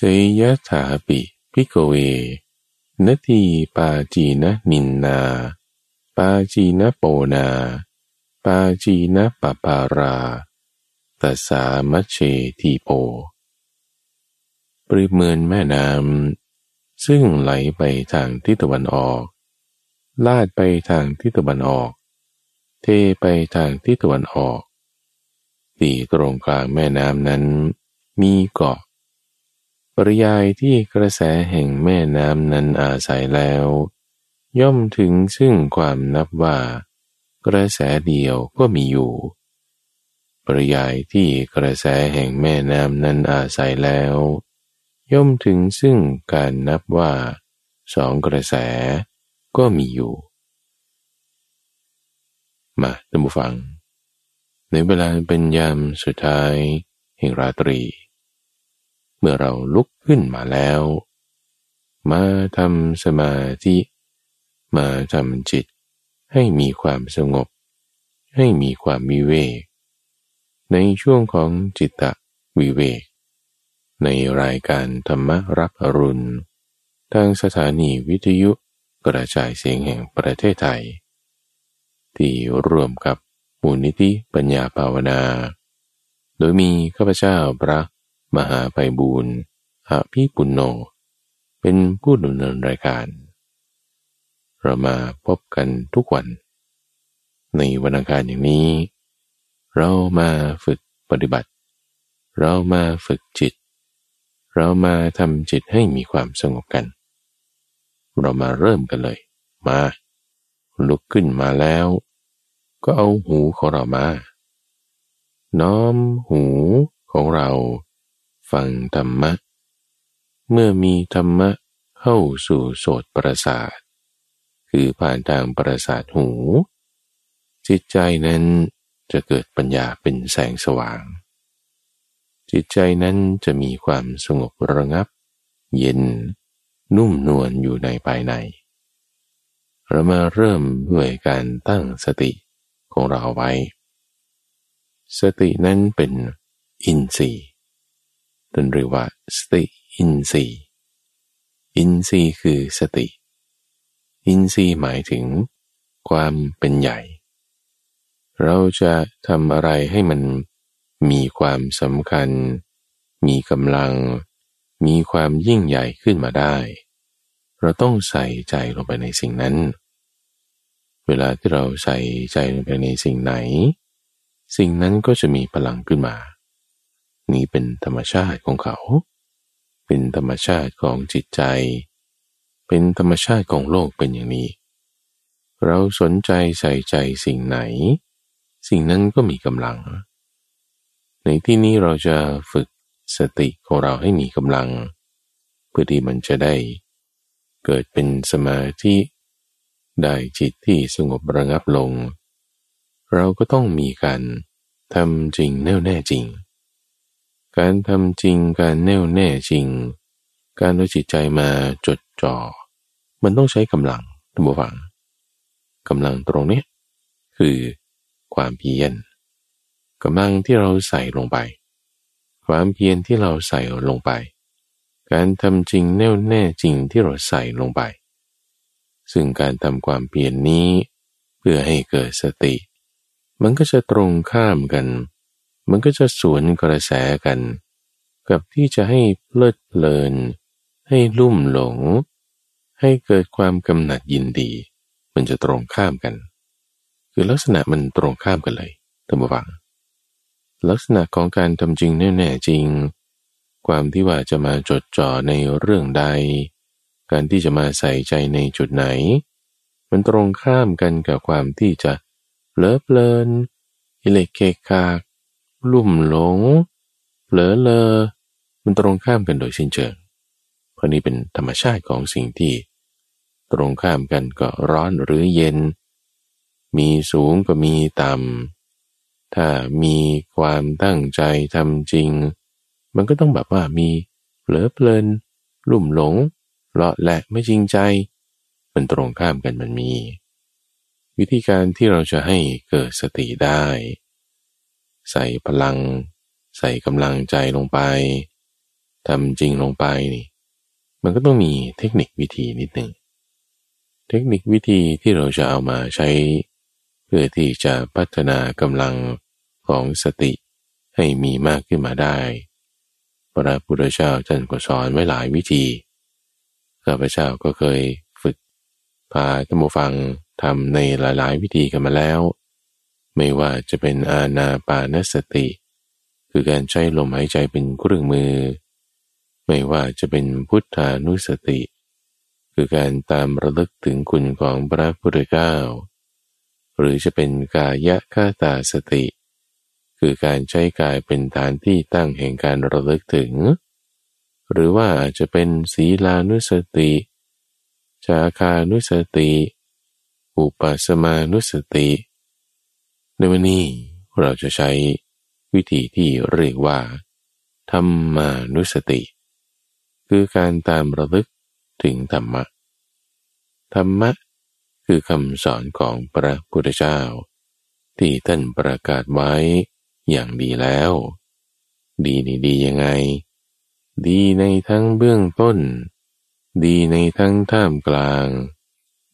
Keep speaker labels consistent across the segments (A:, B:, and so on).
A: เสยถาปิพิกเว นทีปาจีนะนินนา ปาจีนะโปนา ปาจีนะปปาราตสามัชเชทีโปปริเมือนแม่น้ำซึ่งไหลไปทางทิศตะวันออก ลาดไปทางทิศตะวันออก เทไปทางทิศตะวันออกตีตรงกลางแม่น้ำนั้น มีเกาะ ปริยายที่กระแสแห่งแม่น้ำนั้นอาศัยแล้ว ย่อมถึงซึ่งความนับว่า กระแสเดียวก็มีอยู่ ปริยายที่กระแสแห่งแม่น้ำนั้นอาศัยแล้ว ย่อมถึงซึ่งการนับว่าสองกระแสก็มีอยู่ มาท่านผู้ฟัง ในเวลาเป็นยามสุดท้ายแห่งราตรี เมื่อเราลุกขึ้นมาแล้ว มาทำสมาธิ มาทำจิต ให้มีความสงบ ให้มีความมีเวก ในช่วงของจิตตะวิเวก ในรายการธรรมรับอรุณ ทางสถานีวิทยุกระจายเสียงแห่งประเทศไทย ที่รวมกับมูลนิธิปัญญาภาวนา โดยมีข้าพเจ้าพระ มหาไพบูรณ์อาภีปุณโญเป็นผู้ดำเนินรายการ เรามาพบกันทุกวัน ในวันอังคารอย่างนี้ เรามาฝึกปฏิบัติ เรามาฝึกจิต เรามาทำจิตให้มีความสงบกัน เรามาเริ่มกันเลย มา ลุกขึ้นมาแล้ว ก็เอาหูของเรามา น้อมหูของเรา ฟังธรรมะ เมื่อมีธรรมะเข้าสู่โสตประสาท คือผ่านทางประสาทหู จิตใจนั้นจะเกิดปัญญาเป็นแสงสว่าง จิตใจนั้นจะมีความสงบระงับ เย็น นุ่มนวลอยู่ในภายใน เรามาเริ่มด้วยการตั้งสติของเราไว้ สตินั้นเป็นอินทรีย์ ตนเรียกว่าสติอินทรีย์อินทรีย์คือสติ อินทรีย์หมายถึงความเป็นใหญ่ เราจะทำอะไรให้มันมีความสำคัญ มีกำลัง มีความยิ่งใหญ่ขึ้นมาได้ เราต้องใส่ใจลงไปในสิ่งนั้น เวลาที่เราใส่ใจลงไปในสิ่งไหน สิ่งนั้นก็จะมีพลังขึ้นมา นี่เป็นธรรมชาติของเขา เป็นธรรมชาติของจิตใจ เป็นธรรมชาติของโลกเป็นอย่างนี้ เราสนใจใส่ใจสิ่งไหน สิ่งนั้นก็มีกำลัง ในที่นี้เราจะฝึกสติของเราให้มีกำลัง เพื่อที่มันจะได้ เกิดเป็นสมาธิได้จิตที่สงบระงับลง เราก็ต้องมีการทำจริงแน่วแน่จริง การทำจริงการแน่วแน่จริง การเอาจิตใจมาจดจ่อ มันต้องใช้กำลังทุกฝังกำลังตรงนี้คือความเพียรกำลังที่เราใส่ลงไป ความเพียรที่เราใส่ลงไป การทำจริงแน่วแน่จริงที่เราใส่ลงไป ซึ่งการทำความเพียรนนี้ เพื่อให้เกิดสติ มันก็จะตรงข้ามกัน มันก็จะสวนกระแสกัน กับที่จะให้เพลิดเพลิน ให้ลุ่มหลง ให้เกิดความกำหนัดยินดี มันจะตรงข้ามกัน คือลักษณะมันตรงข้ามกันเลยท่านผู้ฟัง ลักษณะของการทำจริงแน่จริง ความที่ว่าจะมาจดจ่อในเรื่องใด การที่จะมาใส่ใจในจุดไหน มันตรงข้ามกันกับความที่จะเลอเลินอิเล็กเคคาก ลุ่มหลง เผลอเลอ มันตรงข้ามกันโดยสิ้นเชิง เพราะนี้เป็นธรรมชาติของสิ่งที่ ตรงข้ามกันก็ร้อนหรือเย็น มีสูงก็มีต่ำ ถ้ามีความตั้งใจทำจริง มันก็ต้องแบบว่ามีเผลอเพลิน ลุ่มหลงเลาะและไม่จริงใจ มันตรงข้ามกันมันมี วิธีการที่เราจะให้เกิดสติได้ ใส่พลัง ใส่กำลังใจลงไปทำจริงลงไปนี่ มันก็ต้องมีเทคนิควิธีนิดหนึ่ง เทคนิควิธีที่เราจะเอามาใช้ เพื่อที่จะพัฒนากำลังของสติให้มีมากขึ้นมาได้ พระพุทธเจ้าท่านก็สอนไว้หลายวิธีข้าพเจ้าก็เคยฝึกพาท่านผู้ฟังทำในหลาย ๆ วิธีกันมาแล้ว ไม่ว่าจะเป็นอาณาปานสติ คือการใช้ลมหายใจเป็นเครื่องมือ ไม่ว่าจะเป็นพุทธานุสติ คือการตามระลึกถึงคุณของพระพุทธเจ้า หรือจะเป็นกายคาตาสติ คือการใช้กายเป็นฐานที่ตั้งแห่งการระลึกถึง หรือว่าอาจจะเป็นศีลานุสติจาคานุสติ อุปสมานุสติ ในวันนี้เราจะใช้วิธีที่เรียกว่าธรรมานุสติ คือการตามระลึกถึงธรรมะ ธรรมะคือคำสอนของพระพุทธเจ้า ที่ท่านประกาศไว้อย่างดีแล้ว ดีนี่ดียังไง ดีในทั้งเบื้องต้น ดีในทั้งท่ามกลาง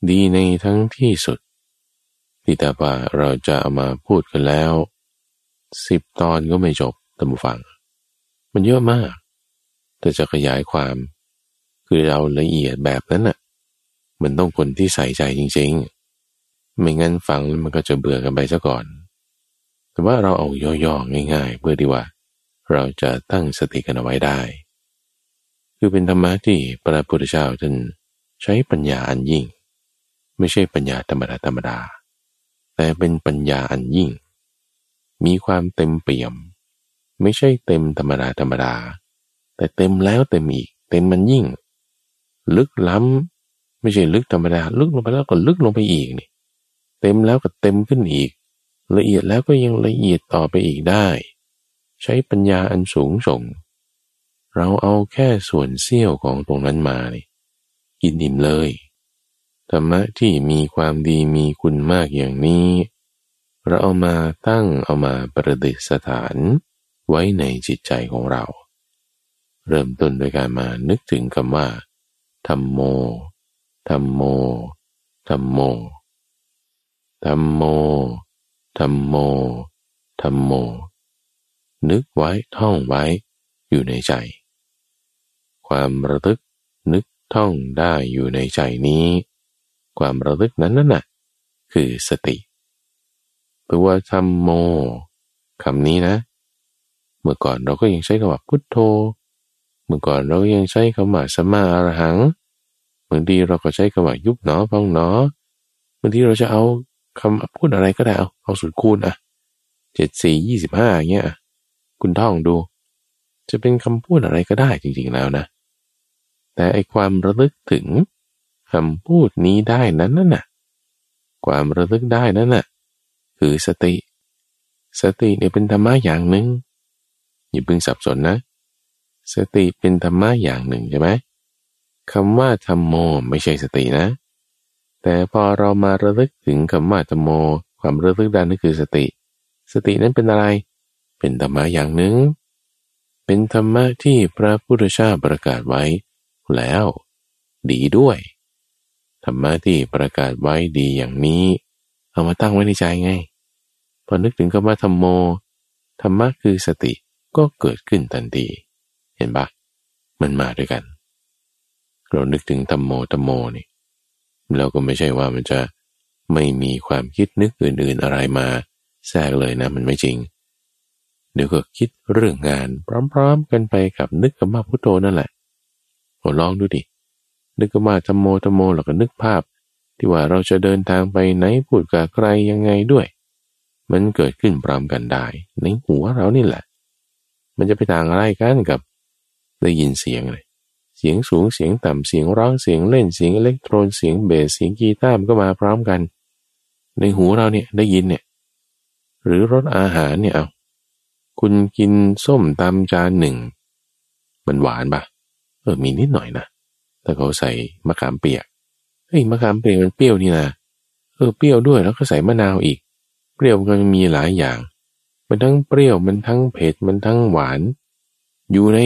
A: ดีในทั้งที่สุด ที่แต่ว่าเราจะเอามาพูดกันแล้วสิบตอนก็ไม่จบตัมฟัง มันเยอะมาก แต่จะขยายความ คือเราละเอียดแบบนั้นน่ะ มันต้องคนที่ใส่ใจจริง ๆ ไม่งั้นฟังแล้วมันก็จะเบื่อกันไปซะก่อน แต่ว่าเราเอาย่อๆง่าย ๆ เพื่อที่ว่า เราจะตั้งสติกันเอาไว้ได้ คือเป็นธรรมะที่พระพุทธเจ้าท่านใช้ปัญญาอันยิ่ง ไม่ใช่ปัญญาธรรมดาธรรมดา แต่เป็นปัญญาอันยิ่ง มีความเต็มเปี่ยม ไม่ใช่เต็มธรรมดาธรรมดา แต่เต็มแล้วเต็มอีก เต็มมันยิ่ง ลึกล้ำไม่ใช่ลึกธรรมดา ลึกลงไปแล้วก็ลึกลงไปอีกนี่ เต็มแล้วก็เต็มขึ้นอีก ละเอียดแล้วก็ยังละเอียดต่อไปอีกได้ ใช้ปัญญาอันสูงส่ง เราเอาแค่ส่วนเสี้ยวของตรงนั้นมานี่กินอิ่มเลย ธรรมะที่มีความดีมีคุณมากอย่างนี้ เราเอามาตั้งเอามาประดิษฐานไว้ในจิตใจของเรา เริ่มต้นโดยการมานึกถึงคำว่าธรรมโมธรรมโมธรรมโมธรรมโมธรรมโมธรรมโม นึกไว้ท่องไว้อยู่ในใจ ความระลึกนึกท่องได้อยู่ในใจนี้ ความระลึกนั้นนั่นน่ะคือสติตัวธรรมโมคำนี้นะ เมื่อก่อนเราก็ยังใช้คำว่าพุทโธ เมื่อก่อนเรายังใช้คำว่าสัมมาอรหังบางทีเราก็ใช้คำว่ายุบหนอพองหนอบางทีเราจะเอาคำพูดอะไรก็ได้เอาเอาสุดคูณอะเจ็ดสี่ยี่สิบห้าเงี้ยคุณท่องดู จะเป็นคำพูดอะไรก็ได้จริงๆแล้วนะ แต่ไอความระลึกถึง คำพูดนี้ได้นั้นน่ะ ความระลึกได้นั่นน่ะ คือสติ สติเนี่ยเป็นธรรมะอย่างหนึ่งอย่าเพิ่งสับสนนะ สติเป็นธรรมะอย่างหนึ่งใช่ไหมคำว่าธรรมโมไม่ใช่สตินะ แต่พอเรามาระลึกถึงคำว่าธรรมโม ความระลึกได้นั่นคือสติ สตินั้นเป็นอะไร เป็นธรรมะอย่างหนึ่ง เป็นธรรมะที่พระพุทธเจ้าประกาศไว้แล้ว ดีด้วย ธรรมะที่ประกาศไว้ดีอย่างนี้ เอามาตั้งไว้ในใจไง พอนึกถึงคำว่าธรรมโม ธรรมะคือสติก็เกิดขึ้นทันที เห็นปะมันมาด้วยกัน เรานึกถึงธรรมโมธรรมโมนี่เราก็ไม่ใช่ว่ามันจะไม่มีความคิดนึกอื่น ๆอะไรมา แทรกเลยนะ มันไม่จริง เดี๋ยวก็คิดเรื่องงานพร้อม ๆ กันไปกับนึกคำว่าพุทโธนั่นแหละลองดูดิ นึกว่าธรรมโมธรรมโมเราก็นึกภาพ ที่ว่าเราจะเดินทางไปไหนพูดกับใครยังไงด้วย มันเกิดขึ้นพร้อมกันได้ในหัวเรานี่แหละ มันจะไปต่างอะไรกันกับได้ยินเสียงเลย เสียงสูงเสียงต่ำเสียงร้องเสียงเล่นเสียงอิเล็กโทรนเสียงเบสเสียงกีตาร์มันก็มาพร้อมกัน ในหูเราเนี่ยได้ยินเนี่ย หรือรสอาหารเนี่ยเอาคุณกินส้มตำจานหนึ่ง มันหวานปะเออมีนิดหน่อยนะ ถ้าเขาใส่มะขามเปียกเฮ้ยมะขามเปียกมันเปรี้ยวนี่นะเออเปรี้ยวด้วยแล้วก็ใส่มะนาวอีก เปรี้ยวมันมีหลายอย่าง มันทั้งเปรี้ยวมันทั้งเผ็ดมันทั้งหวาน อยู่ใน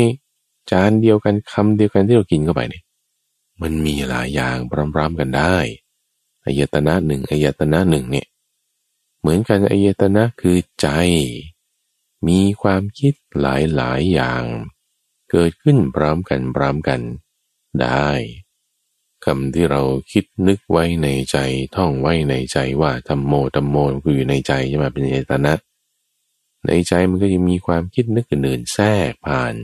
A: จานเดียวกันคำเดียวกันที่เรากินเข้าไปเนี่ยมันมีหลายอย่างพร้อมๆกันได้อายตนะหนึ่งอายตนะหนึ่งเนี่ยเหมือนกันอายตนะคือใจ มีความคิดหลายๆอย่าง เกิดขึ้นพร้อมกันพร้อมกัน ได้ คำที่เราคิดนึกไว้ในใจท่องไว้ในใจว่าธรรมโมธรรมโมคืออยู่ในใจใช่ไหมเป็นอายตนะ ในใจมันก็ยังมีความคิดนึกอื่นๆแทรกผ่าน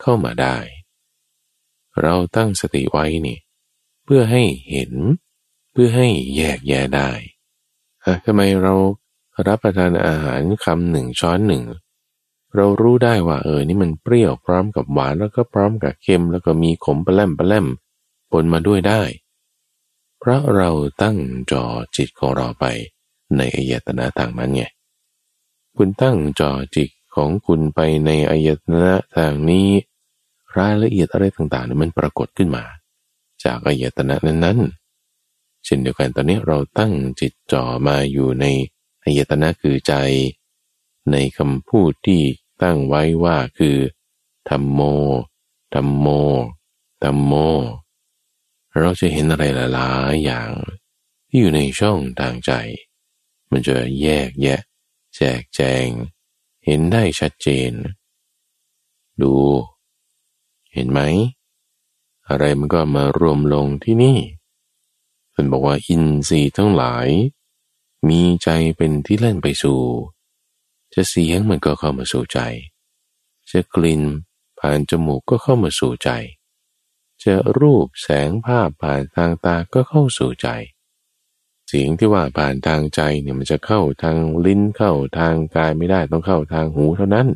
A: เข้ามาได้ เราตั้งสติไว้นี่ เพื่อให้เห็น เพื่อให้แยกแยะได้ทำไมเรารับประทานอาหารคำหนึ่งช้อนหนึ่ง เรารู้ได้ว่าเออนี่มันเปรี้ยวพร้อมกับหวานแล้วก็พร้อมกับเค็มแล้วก็มีขมปลาแลมปลาแลมปนมาด้วยได้ เพราะเราตั้งจอจิตของเราไปในอายตนะต่างนั้นไงคุณตั้งจอจิตของคุณไปในอายตนะทางนี้ รายละเอียดอะไรต่างๆนี่มันปรากฏขึ้นมา จากอายตนะนั้นๆเช่นเดียวกันตอนนี้เราตั้งจิตจ่อมาอยู่ในอายตนะคือใจ ในคำพูดที่ ตั้งไว้ว่าคือธรรมโมธรรมโมธรรมโม เราจะเห็นอะไรหลายๆอย่างที่อยู่ในช่องทางใจ มันจะแยกแยะ แจกแจง เห็นได้ชัดเจน ดู เห็นไหม อะไรมันก็มารวมลงที่นี่มันบอกว่าอินทรีย์ทั้งหลาย มีใจเป็นที่เล่นไปสู่ จะเสียงมันก็เข้ามาสู่ใจ จะกลิ่นผ่านจมูกก็เข้ามาสู่ใจ จะรูปแสงภาพผ่านทางตาก็เข้าสู่ใจ เสียงที่ว่าผ่านทางใจเนี่ยมันจะเข้าทางลิ้นเข้าทางกายไม่ได้ต้องเข้าทางหูเท่านั้น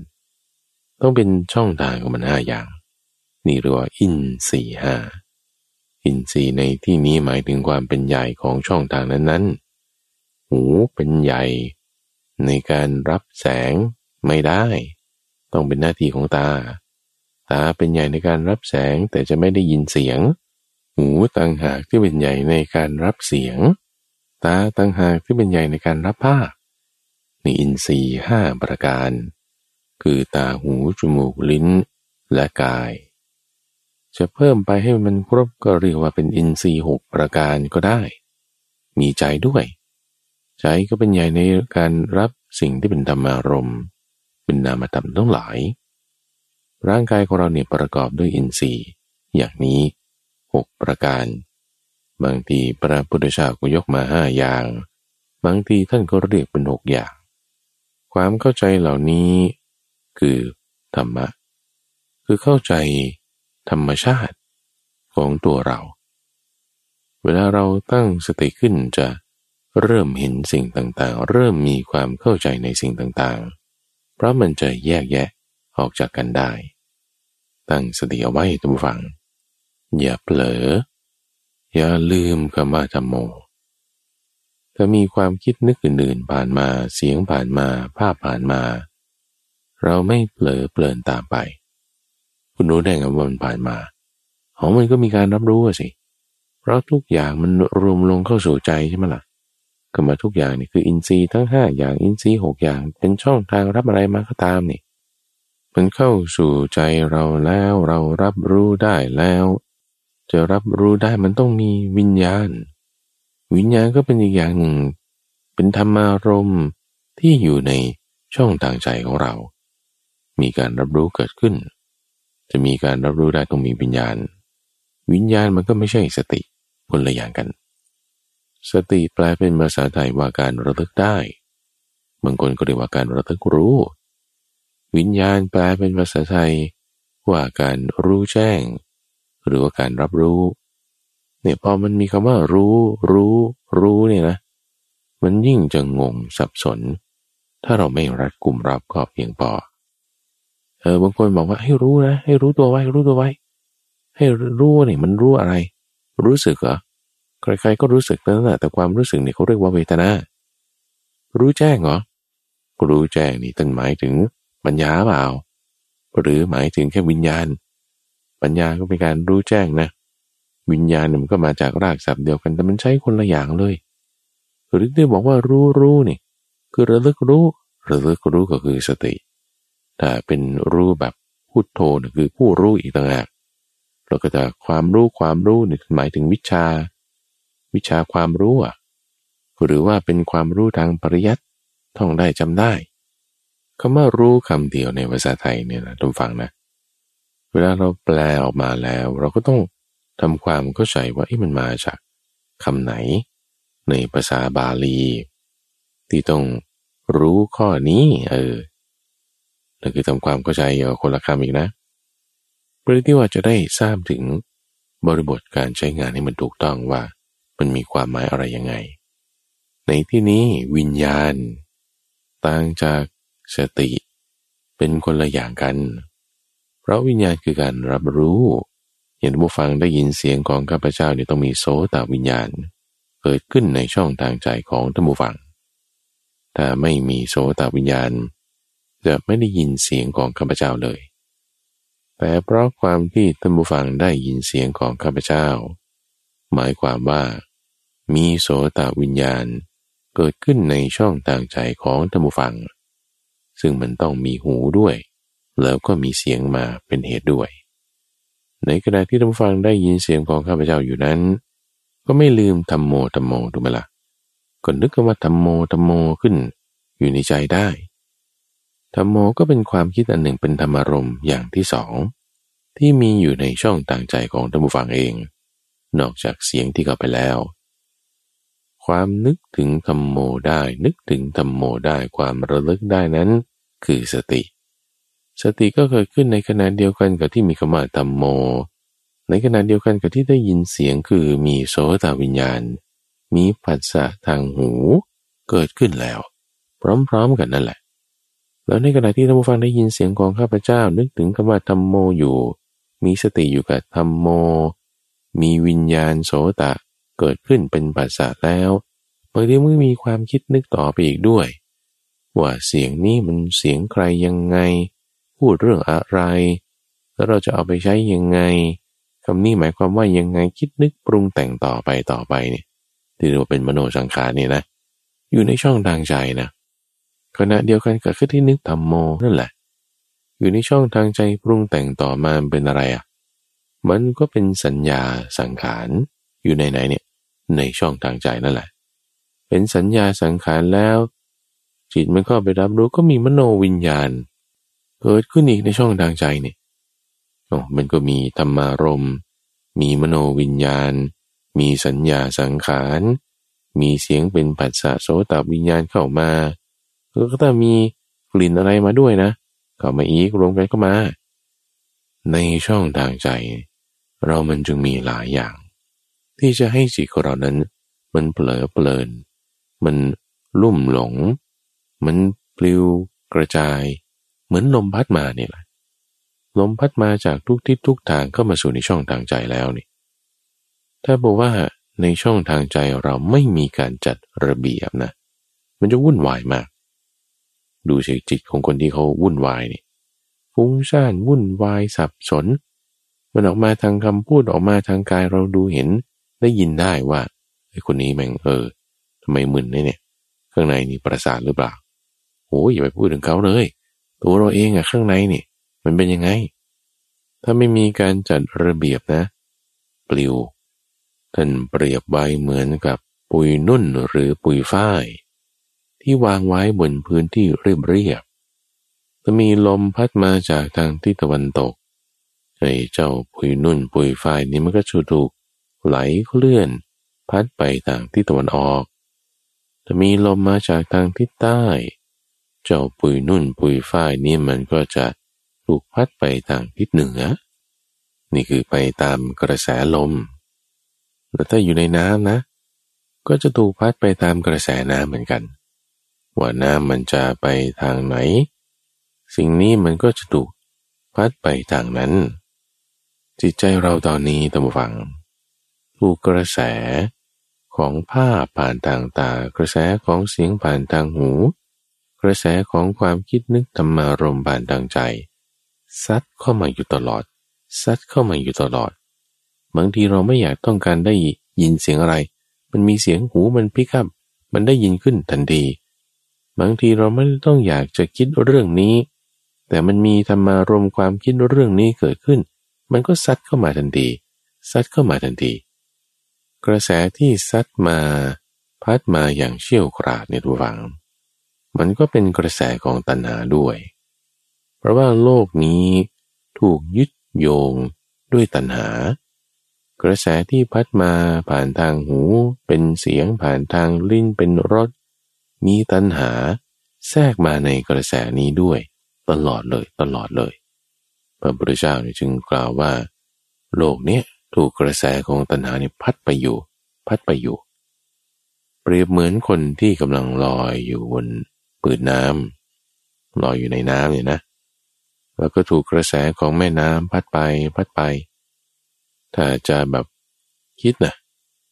A: ต้องเป็นช่องทางของมันห้าอย่าง นี่เรียกว่าอินสี่ห้าอินทรีย์ในที่นี้หมายถึงความเป็นใหญ่ของช่องทางนั้นๆ หูเป็นใหญ่ ในการรับแสงไม่ได้ ต้องเป็นหน้าที่ของตา ตาเป็นใหญ่ในการรับแสงแต่จะไม่ได้ยินเสียง หูต่างหากที่เป็นใหญ่ในการรับเสียง ตาตั้งหากที่เป็นใหญ่ในการรับภาพในอินทรีย์ห้าประการ คือตาหูจมูกลิ้นและกาย จะเพิ่มไปให้มันครบก็เรียกว่าเป็นอินทรีย์หกประการก็ได้ มีใจด้วย ใจก็เป็นใหญ่ในการรับสิ่งที่เป็นธรรมารมณ์เป็นนามธรรมทั้งหลาย ร่างกายของเราเนี่ยประกอบด้วยอินทรีย์อย่างนี้หกประการ บางทีพระพุทธเจ้าก็ยกมาห้าอย่าง บางทีท่านก็เรียกเป็นหกอย่าง ความเข้าใจเหล่านี้คือธรรมะ คือเข้าใจธรรมชาติของตัวเรา เวลาเราตั้งสติขึ้นจะ เริ่มเห็นสิ่งต่างๆ เริ่มมีความเข้าใจในสิ่งต่างๆ เพราะมันจะแยกแยะออกจากกันได้ ตั้งสติเอาไว้ทุกฝัง อย่าเผลอ อย่าลืมคำว่าธรรมโม ถ้ามีความคิดนึกอื่นๆผ่านมาเสียงผ่านมาภาพผ่านมา เราไม่เผลอเปลินตามไป คุณรู้ได้ไงว่ามันผ่านมาของมันก็มีการรับรู้สิ เพราะทุกอย่างมันรวมลงเข้าสู่ใจใช่ไหมละ่ะ ก็มาทุกอย่างนี่คืออินทรีย์ทั้งห้าอย่างอินทรีย์หกอย่าง เป็นช่องทางรับอะไรมาก็ตามนี่มันเข้าสู่ใจเราแล้วเรารับรู้ได้แล้ว จะรับรู้ได้มันต้องมีวิญญาณ วิญญาณก็เป็นอีกอย่างหนึ่ง เป็นธรรมารมณ์ที่อยู่ในช่องทางใจของเรา มีการรับรู้เกิดขึ้น จะมีการรับรู้ได้ต้องมีวิญญาณ วิญญาณมันก็ไม่ใช่สติคนละอย่างกัน สติแปลเป็นภาษาไทยว่าการระลึกได้ บางคนก็เรียกว่าการระลึกรู้ วิญญาณแปลเป็นภาษาไทย ว่าการรู้แจ้ง หรือว่าการรับรู้ เนี่ยพอมันมีคำว่ารู้ รู้ รู้เนี่ยนะ มันยิ่งจะงงสับสน ถ้าเราไม่รัดกลุ่มรับขอบเพียงพอเออบางคนบอกว่าให้รู้นะ ให้รู้ตัวไว้ รู้ตัวไว้ ให้รู้เนี่ยมันรู้อะไร รู้สึกเหรอ ใครๆก็รู้สึกนั่นแหละแต่ความรู้สึกเนี่ยเขาเรียกว่าเวทนา รู้แจ้งเหรอ รู้แจ้งนี่ตั้งหมายถึงปัญญาเปล่า หรือหมายถึงแค่วิญญาณ ปัญญาก็เป็นการรู้แจ้งนะ วิญญาณมันก็มาจากรากศัพท์เดียวกันแต่มันใช้คนละอย่างเลย หรือที่บอกว่ารู้รู้นี่ คือระลึกรู้ระลึกรู้ก็คือสติถ้าเป็นรู้แบบพุทโธนะคือผู้รู้อีกต่างหากเราก็จะความรู้ความรู้นี่หมายถึงวิชา วิชาความรู้อะหรือว่าเป็นความรู้ทางปริยัติท่องได้จำได้คำว่ารู้คำเดียวในภาษาไทยเนี่ยนะทุกฟังนะ เวลาเราแปลออกมาแล้ว เราก็ต้องทำความเข้าใจว่าไอ้มันมาจากคำไหน ในภาษาบาลี ที่ต้องรู้ข้อนี้เออนั่นคือทำความเข้าใจคนละคำอีกนะเพื่อที่ว่าจะได้ทราบถึงบริบทการใช้งานให้มันถูกต้องว่า มันมีความหมายอะไรยังไง ในที่นี้วิญญาณ ต่างจากสติ เป็นคนละอย่างกัน เพราะวิญญาณคือการรับรู้อย่างที่ผู้ฟังได้ยินเสียงของข้าพเจ้าเนี่ยต้องมีโสตวิญญาณ เกิดขึ้นในช่องทางใจของท่านผู้ฟัง ถ้าไม่มีโสตวิญญาณ จะไม่ได้ยินเสียงของข้าพเจ้าเลย แต่เพราะความที่ท่านผู้ฟังได้ยินเสียงของข้าพเจ้า หมายความว่า มีโสตวิญญาณเกิดขึ้นในช่องทางใจของท่านผู้ฟัง ซึ่งมันต้องมีหูด้วย แล้วก็มีเสียงมาเป็นเหตุด้วย ในขณะที่ท่านฟังได้ยินเสียงของข้าพเจ้าอยู่นั้น ก็ไม่ลืมธรรมโมธรรมโมถูไหมละ่ะก็นึกว่าธรรมโมธรรมโมขึ้น อยู่ในใจได้ธรรมโมก็เป็นความคิดอันหนึ่งเป็นธรรมารมณ์อย่างที่สองที่มีอยู่ในช่องต่างใจของท่านผู้ฟังเอง นอกจากเสียงที่เข้าไปแล้ว ความนึกถึงธรรมโมได้ นึกถึงธรรมโมได้ความระลึกได้นั้น คือสติ สติก็เกิดขึ้นในขณะเดียวกันกับที่มีคำว่าธรรมโม ในขณะเดียวกันกับที่ได้ยินเสียงคือมีโสตวิญญาณ มีผัสสะทางหูเกิดขึ้นแล้ว พร้อมๆกันนั่นแหละ แล้วในขณะที่ท่านผู้ฟังได้ยินเสียงของข้าพเจ้านึกถึงคำว่าธรรมโมอยู่ มีสติอยู่กับธรรมโม มีวิญญาณโสตะเกิดขึ้นเป็นปัสสะแล้วบางทีมันมีความคิดนึกต่อไปอีกด้วย ว่าเสียงนี้มันเสียงใครยังไง พูดเรื่องอะไร แล้วเราจะเอาไปใช้ยังไงคำนี้หมายความว่ายังไงคิดนึกปรุงแต่งต่อไปต่อไปเนี่ยที่เรียกว่าเป็นมโนสังขารนี่นะ อยู่ในช่องทางใจนะขณะเดียวกันกับที่นึกธรรมโมนั่นแหละ อยู่ในช่องทางใจปรุงแต่งต่อมาเป็นอะไรอะ มันก็เป็นสัญญาสังขารอยู่ในไหนเนี่ยในช่องทางใจนั่นแหละ เป็นสัญญาสังขารแล้ว จิตมันก็ไปรับรู้ก็มีมโนวิญญาณ เกิดขึ้นอีกในช่องทางใจเนี่ยโอ้มันก็มีธรรมารมมีมโนวิญญาณ มีสัญญาสังขาร มีเสียงเป็นปัสสะโสตวิญญาณเข้ามาแล้วก็ต้องมีกลิ่นอะไรมาด้วยนะเข้ามาอีกรวมกันก็มา ในช่องทางใจ เรามันจึงมีหลายอย่าง ที่จะให้จิตของเรานั้น มันเผลอเปลิน มันลุ่มหลง มันปลิวกระจาย เหมือนลมพัดมานี่แหละลมพัดมาจากทุกทิศทุกทางเข้ามาสู่ในช่องทางใจแล้วนี่ ถ้าบอกว่าในช่องทางใจเราไม่มีการจัดระเบียบนะ มันจะวุ่นวายมาก ดูสิจิตของคนที่เขาวุ่นวายนี่ฟุ้งซ่านวุ่นวายสับสน มันออกมาทางคำพูดออกมาทางกายเราดูเห็นได้ยินได้ว่าไอ้คนนี้แม่งเออทำไมมึนเนี่ย ข้างในนี่ประสาทหรือเปล่าโอ้ยอย่าไปพูดถึงเขาเลย ตัวเราเองอะข้างในนี่มันเป็นยังไง ถ้าไม่มีการจัดระเบียบนะ ปลิวท่านเปรียบไว้เหมือนกับปุยนุ่นหรือปุยฝ้าย ที่วางไว้บนพื้นที่เรียบเรียบจะมีลมพัดมาจากทางทิศตะวันตก ไอ้เจ้าปุยนุ่นปุยฝ้ายนี่มันก็ชูถูกไหลเคลื่อน พัดไปทางทิศตะวันออกจะมีลมมาจากทางทิศใต้ เจ้าปุยนุ่นปุยฝ้ายนี่มันก็จะถูกพัดไปทางทิศเหนือ นี่คือไปตามกระแสลม แล้วถ้าอยู่ในน้ำนะ ก็จะถูกพัดไปตามกระแสน้ำเหมือนกัน ว่าน้ำมันจะไปทางไหน สิ่งนี้มันก็จะถูกพัดไปทางนั้น จิตใจเราตอนนี้ตั้ฟังถูกกระแสของภาพผ่านทางตา กระแสของเสียงผ่านทางหู กระแสของความคิดนึกธรรมารมบานดังใจ ซัดเข้ามาอยู่ตลอด ซัดเข้ามาอยู่ตลอดบางทีเราไม่อยากต้องการได้ยินเสียงอะไร มันมีเสียงหูมันพิกับ มันได้ยินขึ้นทันที บางทีเราไม่ต้องอยากจะคิดเรื่องนี้ แต่มันมีธรรมารมความคิดเรื่องนี้เกิดขึ้น มันก็ซัดเข้ามาทันทีซัดเข้ามาทันที กระแสที่ซัดมาพัดมาอย่างเชี่ยวกราดในทุวัง มันก็เป็นกระแสของตัณหาด้วย เพราะว่าโลกนี้ถูกยึดโยงด้วยตัณหา กระแสที่พัดมาผ่านทางหูเป็นเสียงผ่านทางลิ้นเป็นรสมีตัณหาแทรกมาในกระแสนี้ด้วย ตลอดเลยตลอดเลย ระพุทธเจ้าจึงกล่าวว่า โลกเนี้ยถูกกระแสของตัณหานี่พัดไปอยู่ พัดไปอยู่ เปรียบเหมือนคนที่กำลังลอยอยู่บนปืนน้ำลอยอยู่ในน้ำเนี่ยนะ แล้วก็ถูกกระแสของแม่น้ำพัดไปพัดไป ถ้าจะแบบคิดนะ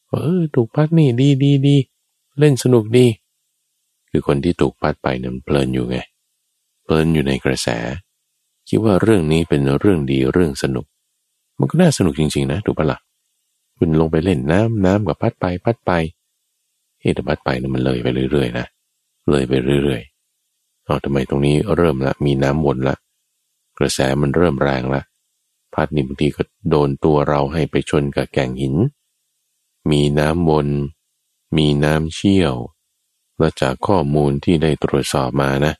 A: เออถูกพัดนี่ดีดีดีเล่นสนุกดี คือคนที่ถูกพัดไปนั้นเพลินอยู่ไง เพลินอยู่ในกระแส คิดว่าเรื่องนี้เป็นเรื่องดีเรื่องสนุก มันก็น่าสนุกจริง ๆ นะถูกปะละ่ะคุณลงไปเล่นน้ำน้ำกับพัดไปพัดไปเอตพัดไปนะมันเลยไปเรื่อยๆนะเลยไปเรื่อยๆเอาทำไมตรงนี้เริ่มละมีน้ำวนละกระแสมันเริ่มแรงละพัดนี่บางทีก็โดนตัวเราให้ไปชนกับแก่งหิน มีน้ำวน มีน้ำเชี่ยว และจากข้อมูลที่ได้ตรวจสอบมานะ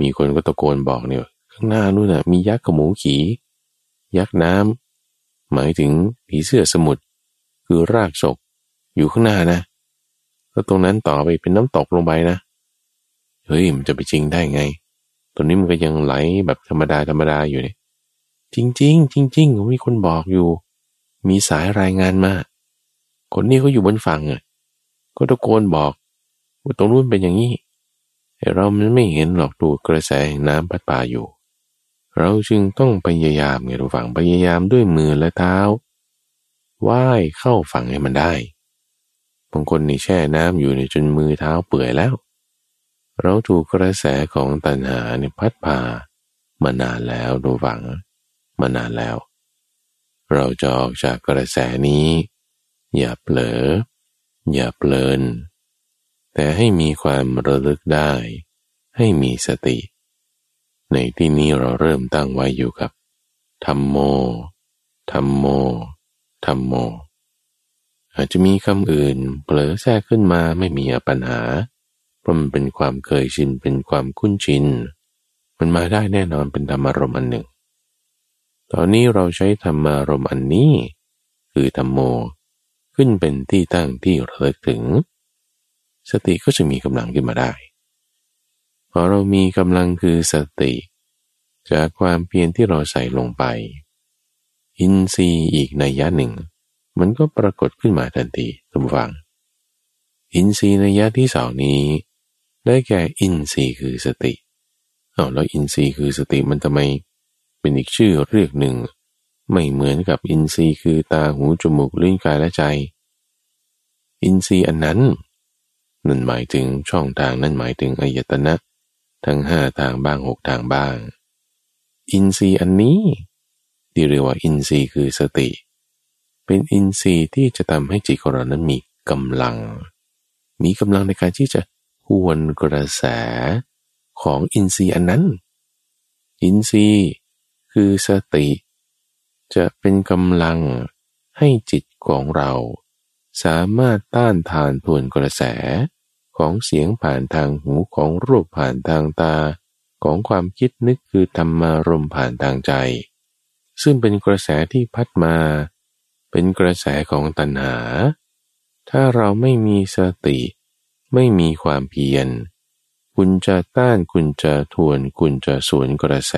A: มีคนก็ตะโกนบอกเนี่ย ข้างหน้านู่นน่ะมียักษ์กับหมูขี่ ยักษ์น้ำหมายถึงผีเสื้อสมุทรคือรากศกอยู่ข้างหน้านะแล้วตรงนั้นต่อไปเป็นน้ำตกลงไปนะ เฮ้ยมันจะไปจริงได้ไงตัวนี้มันก็ยังไหลแบบธรรมดาธรรมดาอยู่เนี่ยจริงจริงจริงจริงมีคนบอกอยู่ มีสายรายงานมา คนนี้เขาอยู่บนฝั่งอะก็ตะโกนบอกว่าตรงนู้นเป็นอย่างนี้แต่เรามันไม่เห็นหรอกดูกระแสน้ำพัดป่าอยู่ เราจึงต้องพยายามไงทุกฝั่งพยายามด้วยมือและเท้าว่ายเข้าฝั่งให้มันได้บางคนนี่แช่น้ำอยู่ในจนมือเท้าเปื่อยแล้ว เราถูกกระแสของตัณหาเนี่ยพัดพามานานแล้วดูฝังมานานแล้ว เราจะออกจากกระแสนี้ อย่าเผลอ อย่าเพลิน แต่ให้มีความระลึกได้ ให้มีสติ ในที่นี้เราเริ่มตั้งไว้อยู่กับธรรมโม ธรรมโม ธรรมโม อาจจะมีคำอื่นเผลอแทรกขึ้นมาไม่มีปัญหา เพราะมันเป็นความเคยชิน เป็นความคุ้นชิน มันมาได้แน่นอนเป็นธรรมารมอันหนึ่ง ตอนนี้เราใช้ธรรมารมอันนี้ คือธรรมโม ขึ้นเป็นที่ตั้งที่ระลึกถึง สติก็จะมีกำลังขึ้นมาได้ พอเรามีกำลังคือสติ จากความเพียรที่เราใส่ลงไป อินทรีย์อีกในยะหนึ่ง มันก็ปรากฏขึ้นมาทันทีทุกฝัง อินทรีย์ในยะที่สองนี้ ได้แก่อินทรีย์คือสติเอาแล้วอินทรีย์คือสติมันทำไมเป็นอีกชื่อเรียกหนึ่ง ไม่เหมือนกับอินทรีย์คือตาหูจมูกลิ้นกายและใจ อินทรีย์อันนั้นนั่นหมายถึงช่องทางนั่นหมายถึงอายตนะ ทั้งห้าทางบ้างหกทางบ้าง อินทรีย์อันนี้ ที่เรียกว่าอินทรีย์คือสติ เป็นอินทรีย์ที่จะทำให้จิตของเรานั้นมีกำลัง มีกำลังในการที่จะหวนกระแสของอินทรีย์อันนั้น อินทรีย์คือสติ จะเป็นกำลังให้จิตของเรา สามารถต้านทานทวนกระแส ของเสียงผ่านทางหูของรูปผ่านทางตา ของความคิดนึกคือธรรมารมผ่านทางใจ ซึ่งเป็นกระแสที่พัดมา เป็นกระแสของตัณหา ถ้าเราไม่มีสติ ไม่มีความเพียร คุณจะต้านคุณจะทวนคุณจะสวนกระแส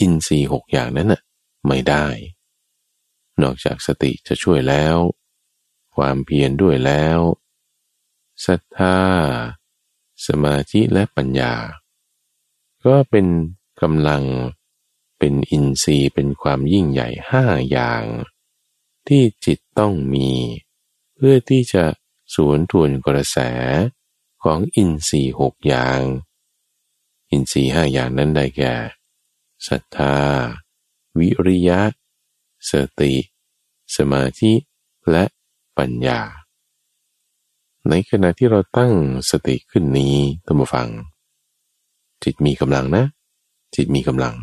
A: อินทรีหกอย่างนั้นน่ะไม่ได้ นอกจากสติจะช่วยแล้ว ความเพียรด้วยแล้ว ศรัทธา สมาธิและปัญญา ก็เป็นกำลังเป็นอินทรีย์เป็นความยิ่งใหญ่ห้าอย่าง ที่จิตต้องมี เพื่อที่จะสวนทวนกระแสของอินทรีย์หกอย่าง อินทรีย์ห้าอย่างนั้นได้แก่ศรัทธา วิริยะ สติ สมาธิและปัญญา ในขณะที่เราตั้งสติขึ้นนี้ตั้งฟัง จิตมีกำลังนะ จิตมีกำลัง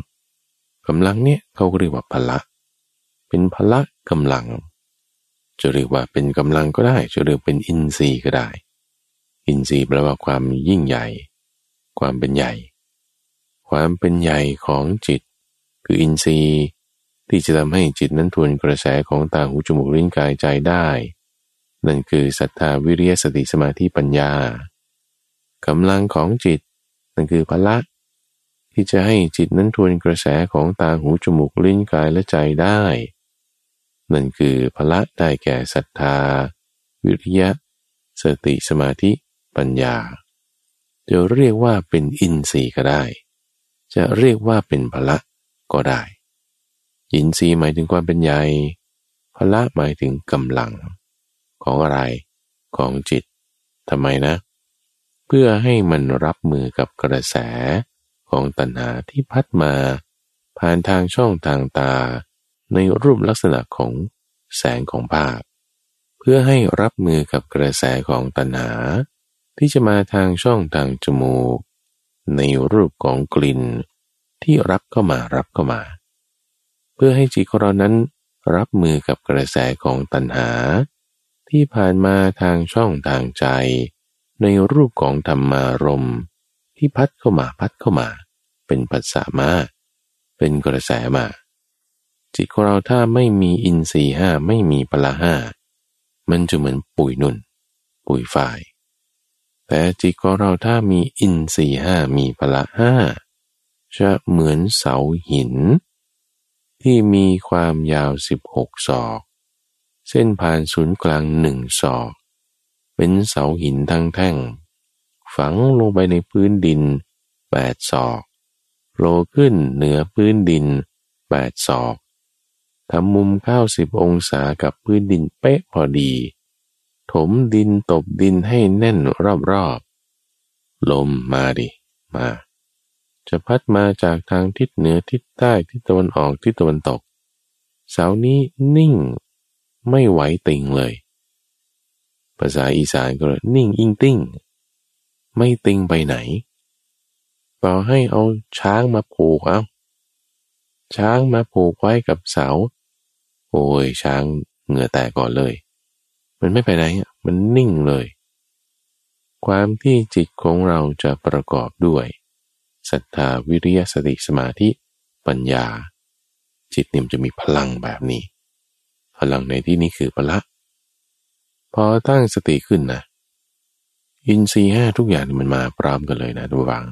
A: กำลังเนี่ยเขาเรียกว่าพละ เป็นพละกำลัง จะเรียกว่าเป็นกำลังก็ได้ จะเรียกเป็นอินทรีย์ก็ได้ อินทรีย์แปลว่าความยิ่งใหญ่ ความเป็นใหญ่ ความเป็นใหญ่ของจิต คืออินทรีย์ที่จะทำให้จิตนั้นทวนกระแสของตาหูจมูกลิ้นกายใจได้ นั่นคือศรัทธาวิริยสติสมาธิปัญญากำลังของจิต นั่นคือพละ ที่จะให้จิตนั้นทวนกระแสของตาหูจมูกลิ้นกายและใจได้ นั่นคือพละได้แก่ศรัทธา วิริยะ สติสมาธิปัญญาจะเรียกว่าเป็นอินทรีย์ก็ได้ จะเรียกว่าเป็นพละก็ได้ อินทรีย์หมายถึงความเป็นใหญ่พละหมายถึงกำลัง ของอะไร ของจิตทำไมนะ เพื่อให้มันรับมือกับกระแสของตัณหาที่พัดมา ผ่านทางช่องทางตา ในรูปลักษณะของแสงของภาพ เพื่อให้รับมือกับกระแสของตัณหา ที่จะมาทางช่องทางจมูก ในรูปของกลิ่น ที่รับเข้ามารับเข้ามา เพื่อให้จิตของเรานั้นรับมือกับกระแสของตัณหา ที่ผ่านมาทางช่องทางใจ ในรูปของธรรมารมที่พัดเข้ามาพัดเข้ามา เป็นปัสสามาเป็นกระแสมา จิตของเราถ้าไม่มีอินทรีห้าไม่มีพละห้ามันจะเหมือนปุ๋ยนุ่น ปุ๋ยฝ่าย แต่จิตของเราถ้ามีอินทรีห้ามีพละห้าจะเหมือนเสาหิน ที่มีความยาวสิบหกศอก เส้นผ่านศูนย์กลางหนึ่งศอก เป็นเสาหินทั้งแท่ง ฝังลงไปในพื้นดินแปดศอกโผล่ขึ้นเหนือพื้นดินแปดศอกทำมุมเก้าสิบองศากับพื้นดินเป๊ะพอดี ถมดินตบดินให้แน่นรอบๆ ลมมาดิ มา จะพัดมาจากทางทิศเหนือทิศใต้ทิศตะวันออกทิศตะวันตก เสานี้นิ่ง ไม่ไหวติงเลย ภาษาอีสานก็นิ่งอิงติ้ง ไม่ติงไปไหน ต่อให้เอาช้างมาผูกเอาช้างมาผูกไว้กับเสา โอ้ยช้างเหงื่อแตกก่อนเลย มันไม่ไปไหนมันนิ่งเลย ความที่จิตของเราจะประกอบด้วยศรัทธาวิริยสติสมาธิปัญญา จิตเนี่ยจะมีพลังแบบนี้ พลังในที่นี้คือพละ พอตั้งสติขึ้นนะ อินทรีห้าทุกอย่างมันมาพร้อมกันเลยนะทุกฝัง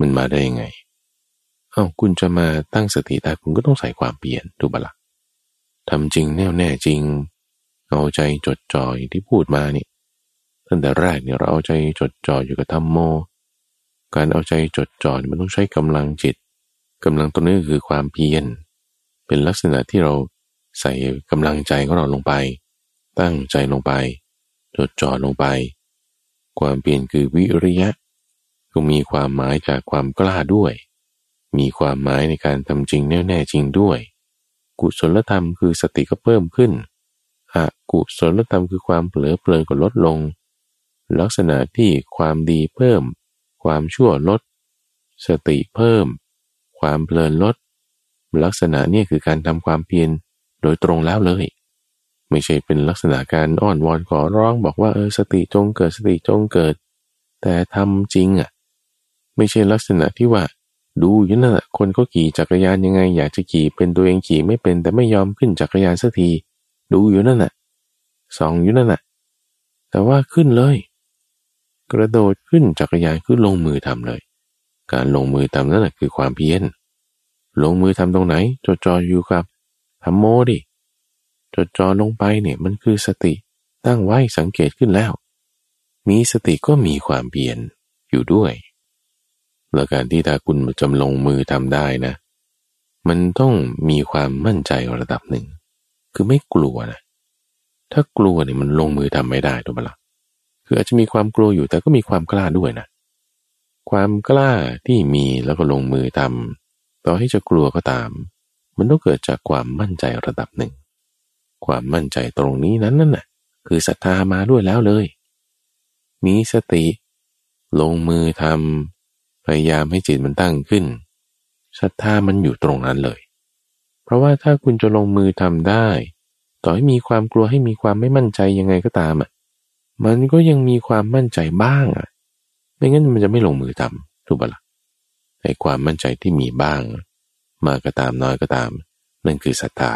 A: มันมาได้ยังไง เอา้าคุณจะมาตั้งสติได้คุณก็ต้องใส่ความเปลี่ยนดูบละทำจริงแน่วแน่จริง เอาใจจดจ่อยที่พูดมานี่ตั้งแต่แรกเนี่ยเราเอาใจจดจ่ออยู่กับธรรมโม การเอาใจจดจ่อมันต้องใช้กำลังจิตกำลังตัวนี้คือความเพียร เป็นลักษณะที่เรา ใส่กำลังใจของเราลงไป ตั้งใจลงไปจดจ่อลงไป ความเปลี่ยนคือวิริยะก็มีความหมายจากความกล้าด้วย มีความหมายในการทำจริงแน่แน่จริงด้วย กุศลธรรมคือสติก็เพิ่มขึ้นอกุศลธรรมคือความเผลอเพลินก็ลดลง ลักษณะที่ความดีเพิ่ม ความชั่วลด สติเพิ่ม ความเพลินลด ลักษณะนี่คือการทำความเพียร โดยตรงแล้วเลย ไม่ใช่เป็นลักษณะการอ้อนวอนขอร้องบอกว่าเออสติจงเกิดสติจงเกิด แต่ทำจริงอะไม่ใช่ลักษณะที่ว่า ดูอยู่นั่นแหะคนเขาขี่จักรยานยังไง อยากจะขี่เป็นตัวเองขี่ไม่เป็น แต่ไม่ยอมขึ้นจักรยานสักที ดูอยู่นั่นแหะส่องอยู่นั่นแหะแต่ว่าขึ้นเลย กระโดดขึ้นจักรยานคือลงมือทำเลย การลงมือทำนั่นแหะคือความเพียรลงมือทำตรงไหนจดจ่ออยู่กับ ทำโมดิจดจ่อลงไปเนี่ยมันคือสติตั้งไว้สังเกตขึ้นแล้ว มีสติก็มีความเพียรอยู่ด้วยแล้วการที่ถ้าคุณจำลงมือทำได้นะ มันต้องมีความมั่นใจระดับหนึ่ง คือไม่กลัวนะ ถ้ากลัวเนี่ยมันลงมือทำไม่ได้ถูกปะละ่ะคืออาจจะมีความกลัวอยู่แต่ก็มีความกล้าด้วยนะ ความกล้าที่มีแล้วก็ลงมือทำต่อให้จะกลัวก็ตาม มันต้องเกิดจากความมั่นใจระดับหนึ่ง ความมั่นใจตรงนี้นั้นนั่นน่ะ คือศรัทธามาด้วยแล้วเลย มีสติ ลงมือทำพยายามให้จิตมันตั้งขึ้นศรัทธามันอยู่ตรงนั้นเลย เพราะว่าถ้าคุณจะลงมือทำได้ ต่อให้มีความกลัวให้มีความไม่มั่นใจยังไงก็ตามอะมันก็ยังมีความมั่นใจบ้างอะ ไม่งั้นมันจะไม่ลงมือทำถูกปะละ่ะไอ้ความมั่นใจที่มีบ้าง มากก็ตามน้อยก็ตาม นั่นคือศรัทธา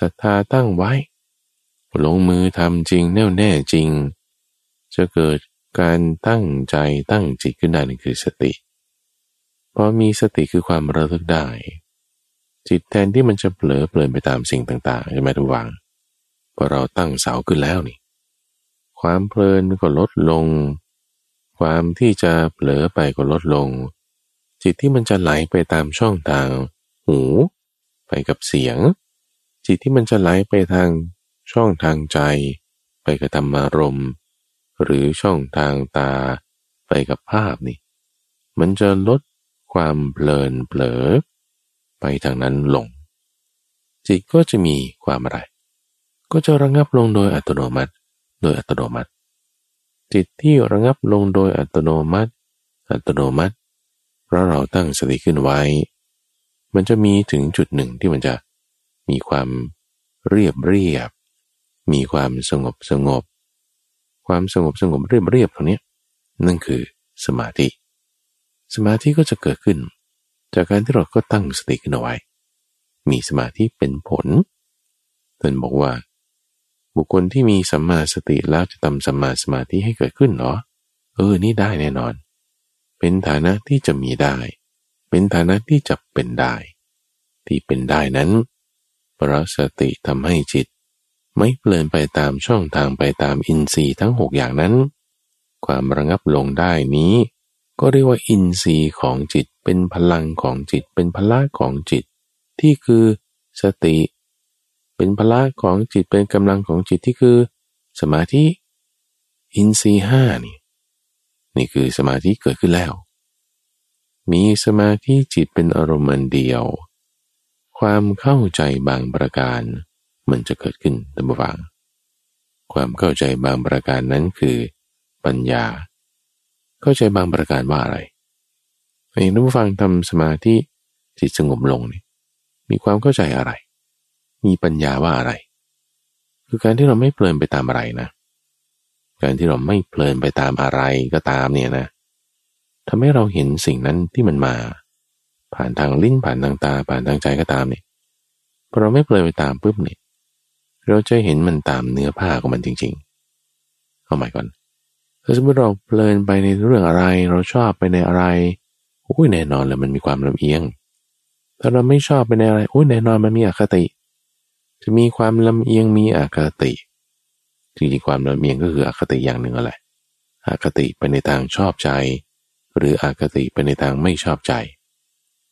A: ศรัทธาตั้งไว้ ลงมือทำจริงแน่วแน่จริง จะเกิดการตั้งใจตั้งจิตขึ้นได้นั่นคือสติพอมีสติคือความระลึกได้ จิตแทนที่มันจะเผลอเปลินไปตามสิ่งต่างๆใช่ไหมทุกวังพอเราตั้งเสาขึ้นแล้วนี่ ความเพลินก็ลดลง ความที่จะเผลอไปก็ลดลง จิตที่มันจะไหลไปตามช่องทางหู ไปกับเสียง จิตที่มันจะไหลไปทางช่องทางใจ ไปกับธรรมารมณ์ หรือช่องทางตา ไปกับภาพนี่ มันจะลดความเพลินเผลอ ไปทางนั้นลง จิตก็จะมีความอะไร ก็จะระงับลงโดยอัตโนมัติ โดยอัตโนมัติ จิตที่ระงับลงโดยอัตโนมัติ อัตโนมัติ ราะเราตั้งสติขึ้นไว้ มันจะมีถึงจุดหนึ่งที่มันจะมีความเรียบเรียบ มีความสงบสงบ ความสงบสงบเรียบเรียบตรงนี้นั่นคือสมาธิ สมาธิก็จะเกิดขึ้น จากการที่เราก็ตั้งสติขึ้นเอาไว้ มีสมาธิเป็นผลท่านบอกว่า บุคคลที่มีสัมมาสติแล้วจะทำสัมมาสมาธิให้เกิดขึ้นเหรอ เออ นี่ได้แน่นอน เป็นฐานะที่จะมีได้ เป็นฐานะที่จะเป็นได้ ที่เป็นได้นั้นเพราะสติทำให้จิต ไม่เปลี่ยนไปตามช่องทางไปตามอินทรีย์ทั้งหกอย่างนั้น ความระงับลงได้นี้ ก็เรียกว่าอินทรีย์ของจิตเป็นพลังของจิต เป็นพละของจิต ที่คือสติ เป็นพละของจิตเป็นกำลังของจิตที่คือ สมาธิ อินทรีย์ห้านี่ นี่คือสมาธิเกิดขึ้นแล้ว มีสมาธิจิตเป็นอารมณ์เดียว ความเข้าใจบางประการ มันจะเกิดขึ้นตามฟัง ความเข้าใจบางประการนั้นคือปัญญา เข้าใจบางประการว่าอะไรเองท่านผู้ฟังทำสมาธิจิตสงบลงนี่มีความเข้าใจอะไร มีปัญญาว่าอะไร คือการที่เราไม่เพลินไปตามอะไรนะ การที่เราไม่เพลินไปตามอะไรก็ตามเนี่ยนะทำให้เราเห็นสิ่งนั้นที่มันมา ผ่านทางลิ้นผ่านทางตาผ่านทางใจก็ตามเนี่ยพอเราไม่เพลินไปตามปุ๊บเนี่ยเราจะเห็นมันตามเนื้อผ้าของมันจริงๆเอาใหม่ก่อนถ้าสมมติเราเพลินไปในเรื่องอะไร เราชอบไปในอะไรอุ้ยแน่นอนเลยมันมีความลำเอียงถ้าเราไม่ชอบไปในอะไรอุ้ยแน่นอนมันมีอคติ จะมีความลำเอียงมีอคติ จริงๆความลำเอียงก็คืออคติอย่างหนึ่งอะไรอคติไปในทางชอบใจ หรืออคติไปในทางไม่ชอบใจ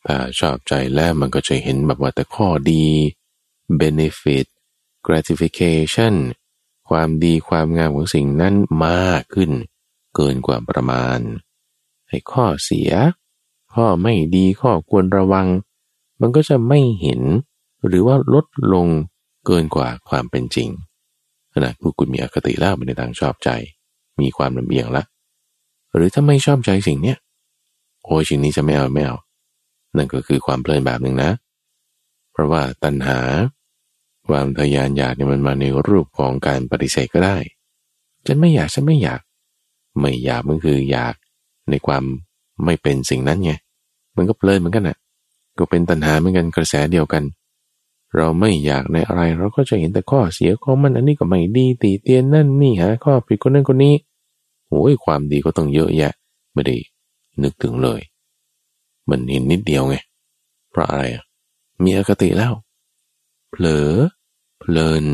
A: ถ้าชอบใจแล้วมันก็จะเห็นแบบว่าแต่ข้อดี benefit gratification ความดีความงามของสิ่งนั้นมากขึ้น เกินกว่าประมาณให้ข้อเสีย ข้อไม่ดีข้อควรระวัง มันก็จะไม่เห็น หรือว่าลดลงเกินกว่าความเป็นจริง ขณะผู้คุณมีอคติแล้วในทางชอบใจ มีความลำเอียงละ หรือถ้าไม่ชอบใจสิ่งเนี้ยโอ้ยสิ่งนี้จะไม่เอาไม่เอานั่นก็คือความเพลินแบบหนึ่งนะ เพราะว่าตัณหา ความทยานอยากเนี่ยมันมาในรูปของการปฏิเสธก็ได้ฉันไม่อยากฉันไม่อยาก ไม่อยากมันคืออยากในความไม่เป็นสิ่งนั้นไงมันก็เพลินเหมือนกันน่ะก็เป็นตัณหาเหมือนกันกระแสเดียวกัน เราไม่อยากในอะไร เราก็จะเห็นแต่ข้อเสียของมันอันนี้ก็ไม่ดีตีเตียนนั่นนี่หาข้อผิดคนนั้นคนนี้โอ้ยความดีก็ต้องเยอะแยะไม่ได้นึกถึงเลย มันเห็นนิดเดียวไงเพราะอะไรมีอคติแล้ว เผลอ เพลิน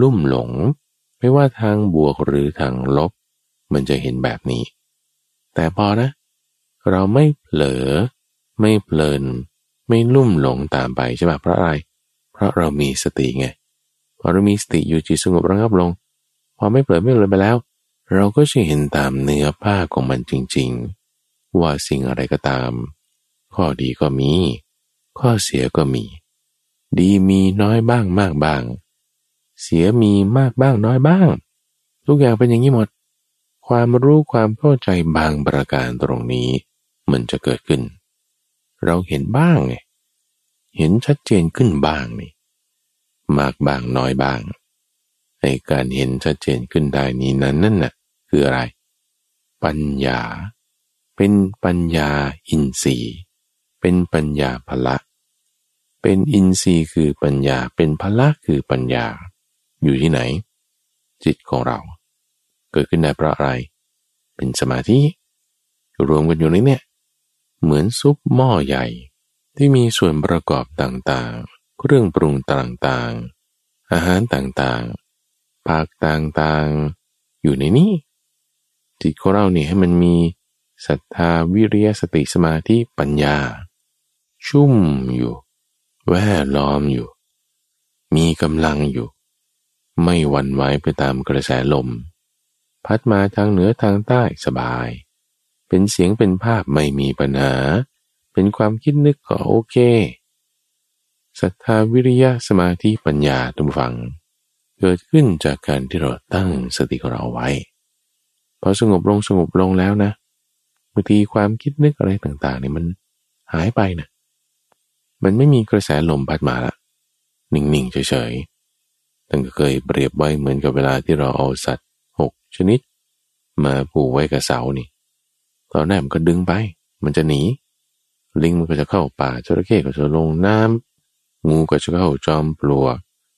A: ลุ่มหลง ไม่ว่าทางบวกหรือทางลบ มันจะเห็นแบบนี้ แต่พอนะ เราไม่เผลอ ไม่เพลิน ไม่ลุ่มหลงตามไปใช่ไหมเพราะอะไร เพราะเรามีสติไงพอเรามีสติอยู่จิตสงบระงับลง พอไม่เผลอไม่เลยไปแล้ว เราก็จะเห็นตามเนื้อผ้าของมันจริง ๆ ว่าสิ่งอะไรก็ตาม ข้อดีก็มี ข้อเสียก็มี ดีมีน้อยบ้างมากบ้าง เสียมีมากบ้างน้อยบ้าง ทุกอย่างเป็นอย่างนี้หมด ความรู้ความเข้าใจบางประการตรงนี้ มันจะเกิดขึ้น เราเห็นบ้างไง เห็นชัดเจนขึ้นบ้างนี่มากบ้างน้อยบ้างในการเห็นชัดเจนขึ้นได้นี้นั้นนั่นน่ะคืออะไร ปัญญา เป็นปัญญาอินทรีย์เป็นปัญญาพละ เป็นอินทรีย์คือปัญญาเป็นพละคือปัญญา อยู่ที่ไหน จิตของเรา เกิดขึ้นได้เพราะอะไร เป็นสมาธิรวมกันอยู่ในเนี่ยเหมือนซุปหม้อใหญ่ ที่มีส่วนประกอบต่างๆ เครื่องปรุงต่างๆ อาหารต่างๆ ผักต่างๆ อยู่ในนี้ จิตของเราเนี่ยให้มันมีศรัทธาวิริยสติสมาธิปัญญา ชุ่มอยู่ แวดล้อมอยู่ มีกำลังอยู่ ไม่หวั่นไหวไปตามกระแสลม พัดมาทางเหนือทางใต้สบาย เป็นเสียงเป็นภาพไม่มีปัญหา เป็นความคิดนึกก็โอเคศรัทธาวิริยะสมาธิปัญญาตุมฟัง เกิดขึ้นจากการที่เราตั้งสติของเราไว้พอสงบลงสงบลงแล้วนะบางทีความคิดนึกอะไรต่างๆเนี่ยมันหายไปนะมันไม่มีกระแสลมพัดมาละนิ่งๆเฉยๆตั้งเคยเปรียบไว้เหมือนกับเวลาที่เราเอาสัตว์หกชนิด มาผูกไว้กับเสานี่ตอนแรกมันก็ดึงไป มันจะหนี ลิงมันก็จะเข้าป่าจระเข้ก็จะลงน้ำงูก็จะเข้าจอมปลวก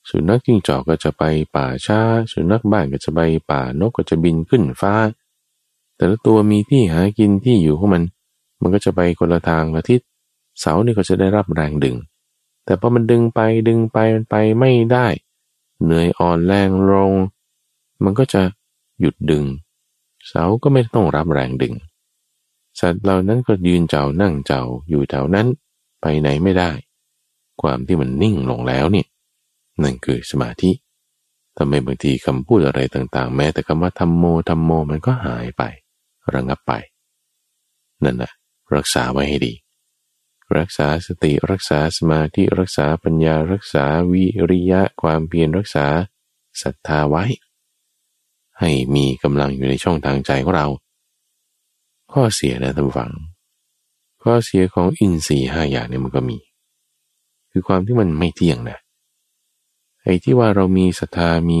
A: สุนัขจิ้งจอกก็จะไปป่าช้า สุนัขบ้านก็จะไปป่านกก็จะบินขึ้นฟ้า แต่ละตัวมีที่หากินที่อยู่ของมัน มันก็จะไปคนละทางละทิศเสานี่ก็จะได้รับแรงดึง แต่พอมันดึงไปดึงไปมันไปไม่ได้ เหนื่อยอ่อนแรงลง มันก็จะหยุดดึง เสาก็ไม่ต้องรับแรงดึง สัตว์เหล่านั้นก็ยืนเจ้านั่งเจ้าอยู่แถวนั้นไปไหนไม่ได้ ความที่มันนิ่งลงแล้วเนี่ยนั่นคือสมาธิทำไมบางทีคำพูดอะไรต่างๆ แม้แต่คำว่าธรรมโมธรรมโมมันก็หายไประงับไป นั่นแหละรักษาไว้ให้ดี รักษาสติรักษาสมาธิรักษาปัญญารักษาวิริยะความเพียรรักษาศรัทธาไว้ ให้มีกำลังอยู่ในช่องทางใจของเรา ข้อเสียนะท่านฟัง ข้อเสียของอินทรีย์ห้าอย่างเนี่ยมันก็มี คือความที่มันไม่เที่ยงนะไอ้ที่ว่าเรามีศรัทธามี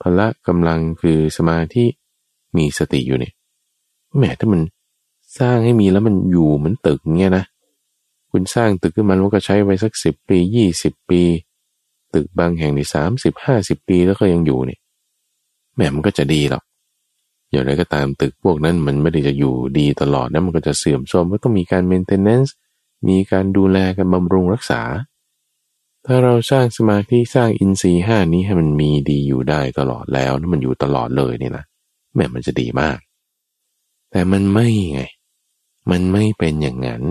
A: พละกำลังคือสมาธิมีสติอยู่เนี่ยแหมถ้ามันสร้างให้มีแล้วมันอยู่เหมือนตึกเงี้ยนะคุณสร้างตึกขึ้นมาแล้วก็ใช้ไว้สักสิบปียี่สิบปี ตึกบางแห่งในสามสิบห้าสิบปีแล้วก็ยังอยู่เนี่ยแหมมันก็จะดีหรอก อย่างไรก็ตามตึกพวกนั้นมันไม่ได้จะอยู่ดีตลอดนะมันก็จะเสื่อมโทรมก็ต้องมีการ maintenance มีการดูแลกันบำรุงรักษา ถ้าเราสร้างสมาธิสร้างอินทรีย์ห้านี้ให้มันมีดีอยู่ได้ตลอดแล้วนะมันอยู่ตลอดเลยเนี่ยนะแม่มันจะดีมาก แต่มันไม่ไง มันไม่เป็นอย่างนั้น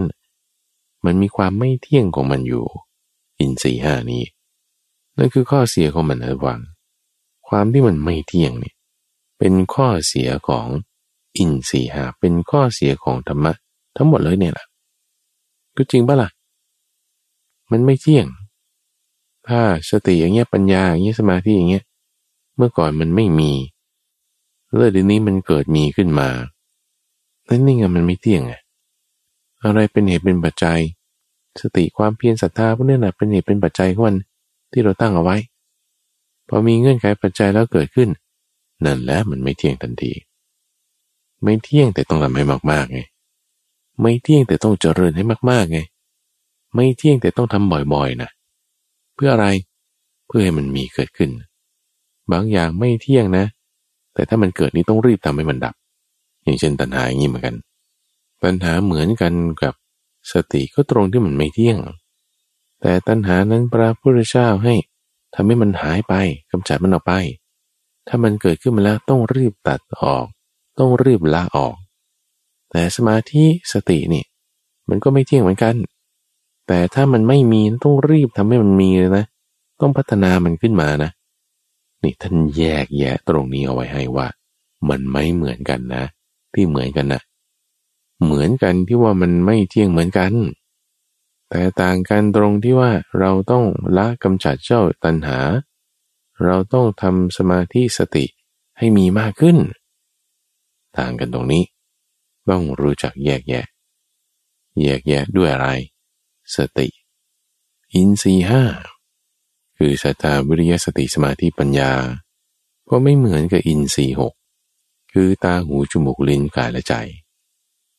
A: มันมีความไม่เที่ยงของมันอยู่ อินทรีย์ห้านี้นั่นคือข้อเสียของมันนะวัง ความที่มันไม่เที่ยงเนี่ย เป็นข้อเสียของอินทรีย์หาเป็นข้อเสียของธรรมะ ทั้งหมดเลยเนี่ยแหละก็จริงปะละ่ะ มันไม่เที่ยง ถ้าสติอย่างเงี้ยปัญญาอย่างเงี้ยสมาธิอย่างเงี้ย เมื่อก่อนมันไม่มีแล้วเดี๋ยวนี้มันเกิดมีขึ้นมานั่นนี่ไงมันไม่เที่ยงไงอะไรเป็นเหตุเป็นปัจจัย สติความเพียรศรัทธาพวกนี้แหละเป็นเหตุเป็นปัจจัยของมันที่เราตั้งเอาไว้ พอมีเงื่อนไขปัจจัยแล้วเกิดขึ้น นั่นแหละมันไม่เที่ยงทันที ไม่เที่ยงแต่ต้องทำให้มากๆไง ไม่เที่ยงแต่ต้องเจริญให้มากๆไง ไม่เที่ยงแต่ต้องทำบ่อยๆนะเพื่ออะไร เพื่อให้มันมีเกิดขึ้น บางอย่างไม่เที่ยงนะ แต่ถ้ามันเกิดนี้ต้องรีบทำให้มันดับ อย่างเช่นตัณหาอย่างนี้เหมือนกันตัณหาเหมือนกันกับสติก็ตรงที่มันไม่เที่ยง แต่ตัณหานั้นพระพุทธเจ้าให้ทำให้มันหายไปกำจัดมันออกไป ถ้ามันเกิดขึ้นมาแล้วต้องรีบตัดออก ต้องรีบละออก แต่สมาธิสตินี่ มันก็ไม่เที่ยงเหมือนกัน แต่ถ้ามันไม่มีต้องรีบทำให้มันมีเลยนะ ต้องพัฒนามันขึ้นมานะ นี่ท่านแยกแยะตรงนี้เอาไว้ให้ว่า มันไม่เหมือนกันนะ ที่เหมือนกันนะเหมือนกันที่ว่ามันไม่เที่ยงเหมือนกัน แต่ต่างกันตรงที่ว่าเราต้องละกำจัดเจ้าตัณหา เราต้องทำสมาธิสติให้มีมากขึ้น ต่างกันตรงนี้ ต้องรู้จักแยกแยะ แยกแยะด้วยอะไร สติ อินทรีห้าคือสัตตาวิริยสติสมาธิปัญญา ก็ไม่เหมือนกับอินทรีหกคือตาหูจมูกลิ้นกายและใจ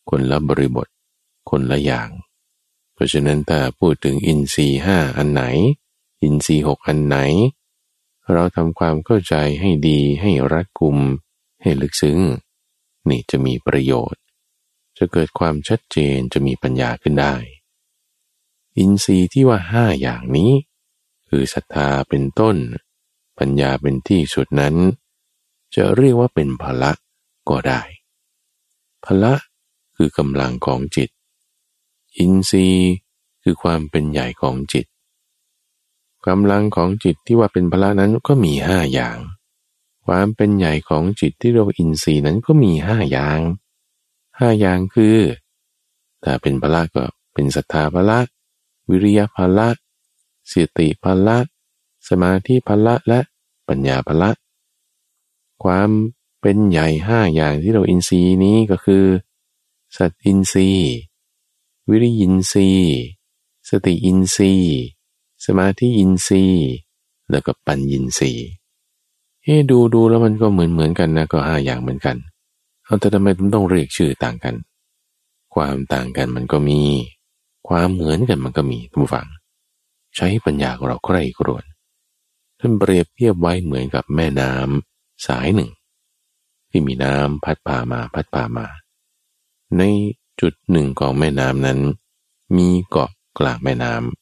A: คนละบริบท คนละอย่าง เพราะฉะนั้นถ้าพูดถึงอินทรีห้าอันไหน อินทรีหกอันไหน เราทำความเข้าใจให้ดีให้รัดกุม ให้ลึกซึ้ง นี่จะมีประโยชน์ จะเกิดความชัดเจนจะมีปัญญาขึ้นได้ อินทรีย์ที่ว่าห้าอย่างนี้ คือศรัทธาเป็นต้น ปัญญาเป็นที่สุดนั้น จะเรียกว่าเป็นพละก็ได้พละคือกำลังของจิต อินทรีย์คือความเป็นใหญ่ของจิต กำลังของจิตที่ว่าเป็นพละนั้นก็มีห้าอย่าง ความเป็นใหญ่ของจิตที่เรียกว่าอินทรีย์นั้นก็มีห้าอย่างห้าอย่างคือถ้าเป็นพละก็เป็นศรัทธาพละ วิริยะพละสติพละสมาธิพละและปัญญาพละ ความเป็นใหญ่ห้าอย่างที่เราอินทรีย์นี้ก็คือ สัตอินทรีย์ วิริยินทรีย์ สติอินทรีย์ สมาธิอินทรีย์ แล้วก็ปัญญินทรีย์เฮ้ดูดูแล้วมันก็เหมือนเหมือนกันนะก็ห้าอย่างเหมือนกันเอาแต่ทำไมต้องเรียกชื่อต่างกัน ความต่างกันมันก็มี ความเหมือนกันมันก็มีทุกฝัง ใช้ปัญญาของเราใคร่ครวญท่านเปรียบเทียบไว้เหมือนกับแม่น้ำสายหนึ่ง ที่มีน้ำพัดพามาพัดพามา ในจุดหนึ่งของแม่น้ำนั้น มีเกาะกลางแม่น้ำ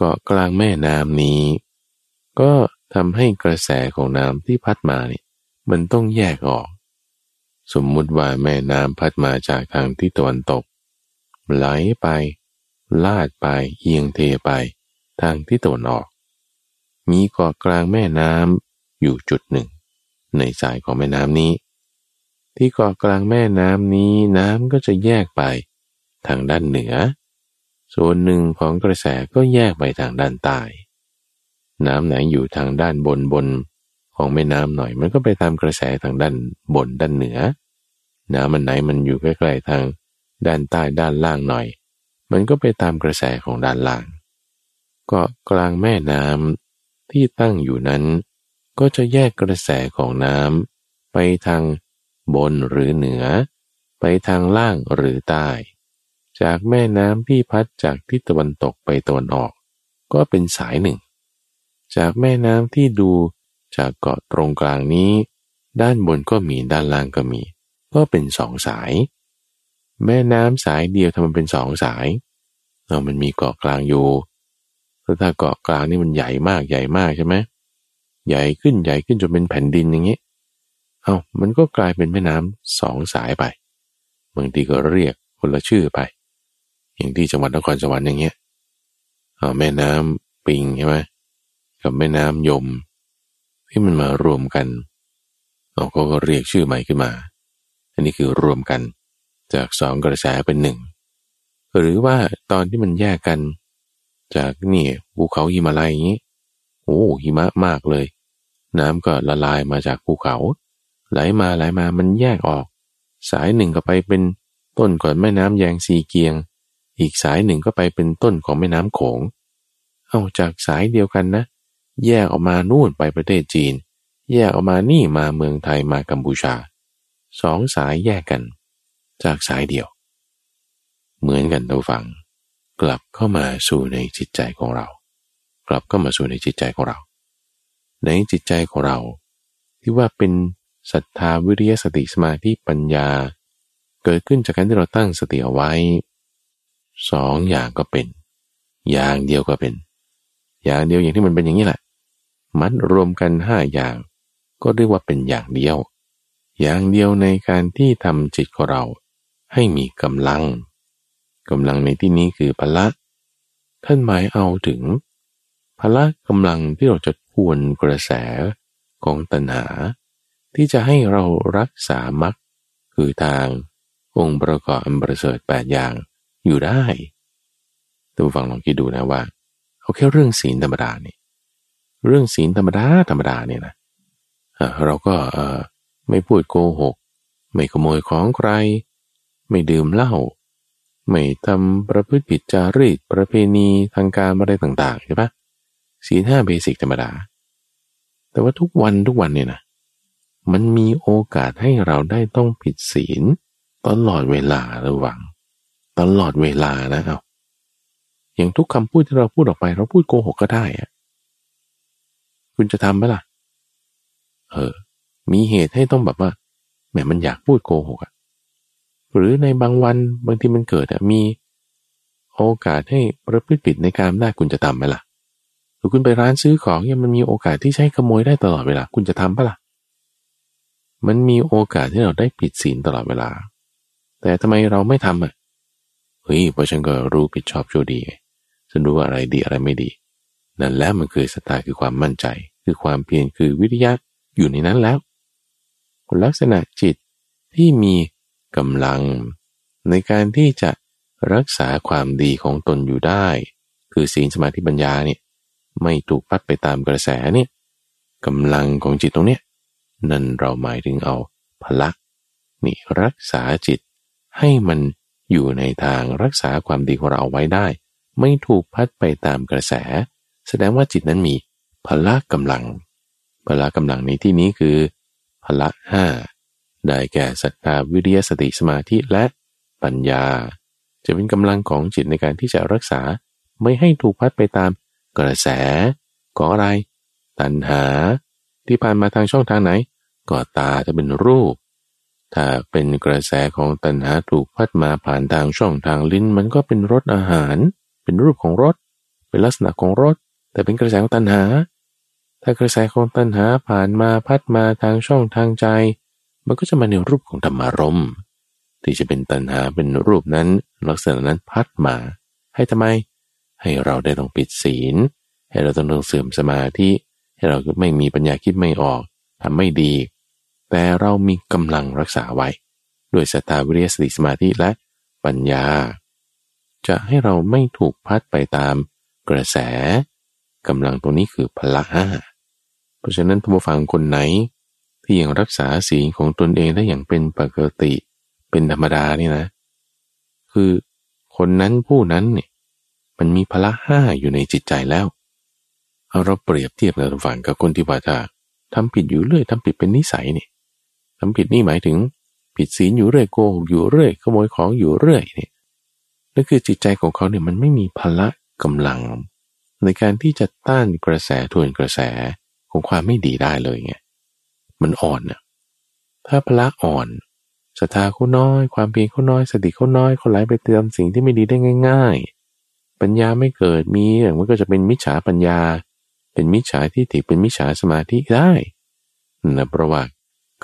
A: เกาะกลางแม่น้ำนี้ ก็ทำให้กระแสของน้ำที่พัดมาเนี่ยมันต้องแยกออก สมมุติว่าแม่น้ำพัดมาจากทางที่ตะวันตก ไหลไป ลาดไป เอียงเทไป ทางที่ตะวันออก มีเกาะกลางแม่น้ำอยู่จุดหนึ่ง ในสายของแม่น้ำนี้ ที่เกาะกลางแม่น้ำนี้น้ำก็จะแยกไป ทางด้านเหนือ ส่วนหนึ่งของกระแสก็แยกไปทางด้านใต้ น้ำไหนอยู่ทางด้านบนบนของแม่น้ำหน่อย มันก็ไปตามกระแสทางด้านบนด้านเหนือ น้ำมันไหนมันอยู่ใกล้ๆทางด้านใต้ด้านล่างหน่อย มันก็ไปตามกระแสของด้านล่างก็กลางแม่น้ำที่ตั้งอยู่นั้น ก็จะแยกกระแสของน้ำไปทางบนหรือเหนือ ไปทางล่างหรือใต้ จากแม่น้ำที่พัดจากทิศตะวันตกไปตะวันออก ก็เป็นสายหนึ่ง จากแม่น้ำที่ดูจากเกาะตรงกลางนี้ ด้านบนก็มีด้านล่างก็มี ก็เป็นสองสาย แม่น้ำสายเดียวทำมันเป็นสองสายเรามันมีเกาะกลางอยู่ถ้าเกาะกลางนี่มันใหญ่มากใหญ่มากใช่ไหมใหญ่ขึ้นใหญ่ขึ้นจนเป็นแผ่นดินอย่างนี้ เอา้ามันก็กลายเป็นแม่น้ำสองสายไป บางทีก็เรียกคนละชื่อไป อย่างที่จังหวัดนครสวรรค์อย่างเงี้ยแม่น้ำปิงใช่ไหมกับแม่น้ำยมที่มันมารวมกันเราก็เรียกชื่อใหม่ขึ้นมา อันนี้คือรวมกันจากสองกระแสเป็นหนึ่งหรือว่าตอนที่มันแยกกัน จากนี่ภูเขาหิมาลัยอย่างนี้โอ้หิมะมากเลย น้ำก็ละลายมาจากภูเขา ไหลมาไหลมามันแยกออก สายหนึ่งก็ไปเป็นต้นก่อนแม่น้ำแยงซีเกียง อีกสายหนึ่งก็ไปเป็นต้นของแม่น้ำโขง เอาจากสายเดียวกันนะ แยกออกมานู่นไปประเทศจีน แยกออกมานี่มาเมืองไทยมากัมพูชา สองสายแยกกัน จากสายเดียว เหมือนกันตัวฝัง กลับเข้ามาสู่ในจิตใจของเรา กลับเข้ามาสู่ในจิตใจของเรา ในจิตใจของเรา ที่ว่าเป็นศรัทธาวิริยสติสมาธิปัญญา เกิดขึ้นจากการที่เราตั้งสติเอาไว้ สองอย่างก็เป็น อย่างเดียวก็เป็น อย่างเดียวอย่างที่มันเป็นอย่างนี้แหละ มัดรวมกันห้าอย่าง ก็เรียกว่าเป็นอย่างเดียว อย่างเดียวในการที่ทำจิตของเราให้มีกำลังกำลังในที่นี้คือพละ ท่านหมายเอาถึงพละกำลังที่เราจะทวนกระแสของตัณหา ที่จะให้เรารักษามรรคคือทางองค์ประกอบอันประเสริฐแปดอย่าง อยู่ได้ท่านฟังลองคิดดูนะว่าเอาแค่เรื่องศีลธรรมดานี่เรื่องศีลธรรมดาธรรมดาเนี่ยนะเราก็ไม่พูดโกหก ไม่ขโมยของใคร ไม่ดื่มเหล้าไม่ทำประพฤติผิดจารีตประเพณีทางการอะไรต่าง ๆ ใช่ปะศีลห้าเบสิกธรรมดา แต่ว่าทุกวันทุกวันเนี่ยนะมันมีโอกาสให้เราได้ต้องผิดศีลตลอดเวลาระหวัง ตลอดเวลานะเอาอย่างทุกคำพูดที่เราพูดออกไป เราพูดโกหกก็ได้อะคุณจะทำไหมล่ะ เออ มีเหตุให้ต้องแบบว่าแหมมันอยากพูดโกหกอะหรือในบางวันบางทีมันเกิดอะมีโอกาสให้ประพฤติผิดในการได้คุณจะทำไหมล่ะหรือคุณไปร้านซื้อของเนี่ยมันมีโอกาสที่ใช้ขโมยได้ตลอดเวลา คุณจะทำปะล่ะ มันมีโอกาสที่เราได้ผิดศีลตลอดเวลา แต่ทำไมเราไม่ทำอะ เฮ้ยเพราะฉันก็รู้ผิดชอบชั่วดีฉันรู้ว่าอะไรดีอะไรไม่ดี นั่นแล้วมันคือสตาคือความมั่นใจ คือความเพียรคือวิทยาอยู่ในนั้นแล้วลักษณะจิตที่มีกำลัง ในการที่จะรักษาความดีของตนอยู่ได้ คือศีลสมาธิปัญญาเนี่ยไม่ถูกพัดไปตามกระแสเนี่ยกำลังของจิตตรงเนี้ยนั่นเราหมายถึงเอาพละนี่รักษาจิตให้มัน อยู่ในทางรักษาความดีของเราเอาไว้ได้ ไม่ถูกพัดไปตามกระแส แสดงว่าจิตนั้นมีพละกำลัง พละกำลังในที่นี้คือพละห้าได้แก่ศรัทธาวิริยสติสมาธิและปัญญา จะเป็นกำลังของจิตในการที่จะรักษาไม่ให้ถูกพัดไปตามกระแสของอะไร ตัณหา ที่ผ่านมาทางช่องทางไหน ก็ตาจะเป็นรูป ถ้าเป็นกระแสของตัณหาถูกพัดมาผ่านทางช่องทางลิ้น มันก็เป็นรสอาหาร เป็นรูปของรสเป็นลักษณะของรสแต่เป็นกระแสของตัณหา ถ้ากระแสของตัณหาผ่านมาพัดมาทางช่องทางใจ มันก็จะมาในรูปของธรรมารมที่จะเป็นตัณหาเป็นรูปนั้น ลักษณะนั้นพัดมา ให้ทำไม ให้เราได้ต้องปิดศีล ให้เราต้องเสื่อมสมาธิให้เราไม่มีปัญญาคิดไม่ออกทำไม่ดี แต่เรามีกำลังรักษาไว้ ด้วยสตาวิริยสติสมาธิและปัญญา จะให้เราไม่ถูกพัดไปตามกระแสกำลังตัวนี้คือพละห้าเพราะฉะนั้นท่านผู้ฟังคนไหน ที่ยังรักษาศีของตนเองได้อย่างเป็นปกติ เป็นธรรมดานี่นะ คือคนนั้นผู้นั้นเนี่ยมันมีพละห้าอยู่ในจิตใจแล้วเอาเราเปรียบเทียบกับฝังกับคนที่ว่าถ้าทำผิดอยู่เรื่อยทำผิดเป็นนิสัยเนี่ย ทำผิดนี่หมายถึง ผิดศีลอยู่เรื่อยโกหกอยู่เรื่อยขโมยของอยู่เรื่อยเนี่ยนั่นคือจิตใจของเขาเนี่ยมันไม่มีพละกำลัง ในการที่จะต้านกระแสทวนกระแสของความไม่ดีได้เลยไงมันอ่อนน่ะถ้าพละอ่อนศรัทธาเขาน้อย ความเพียรเขาน้อยสติเขาน้อยเขาไหลไปเติมสิ่งที่ไม่ดีได้ง่าย ๆ ปัญญาไม่เกิดมีอย่างมันก็จะเป็นมิจฉาปัญญา เป็นมิจฉาทิฏฐิเป็นมิจฉาสมาธิได้นะเพราะว่า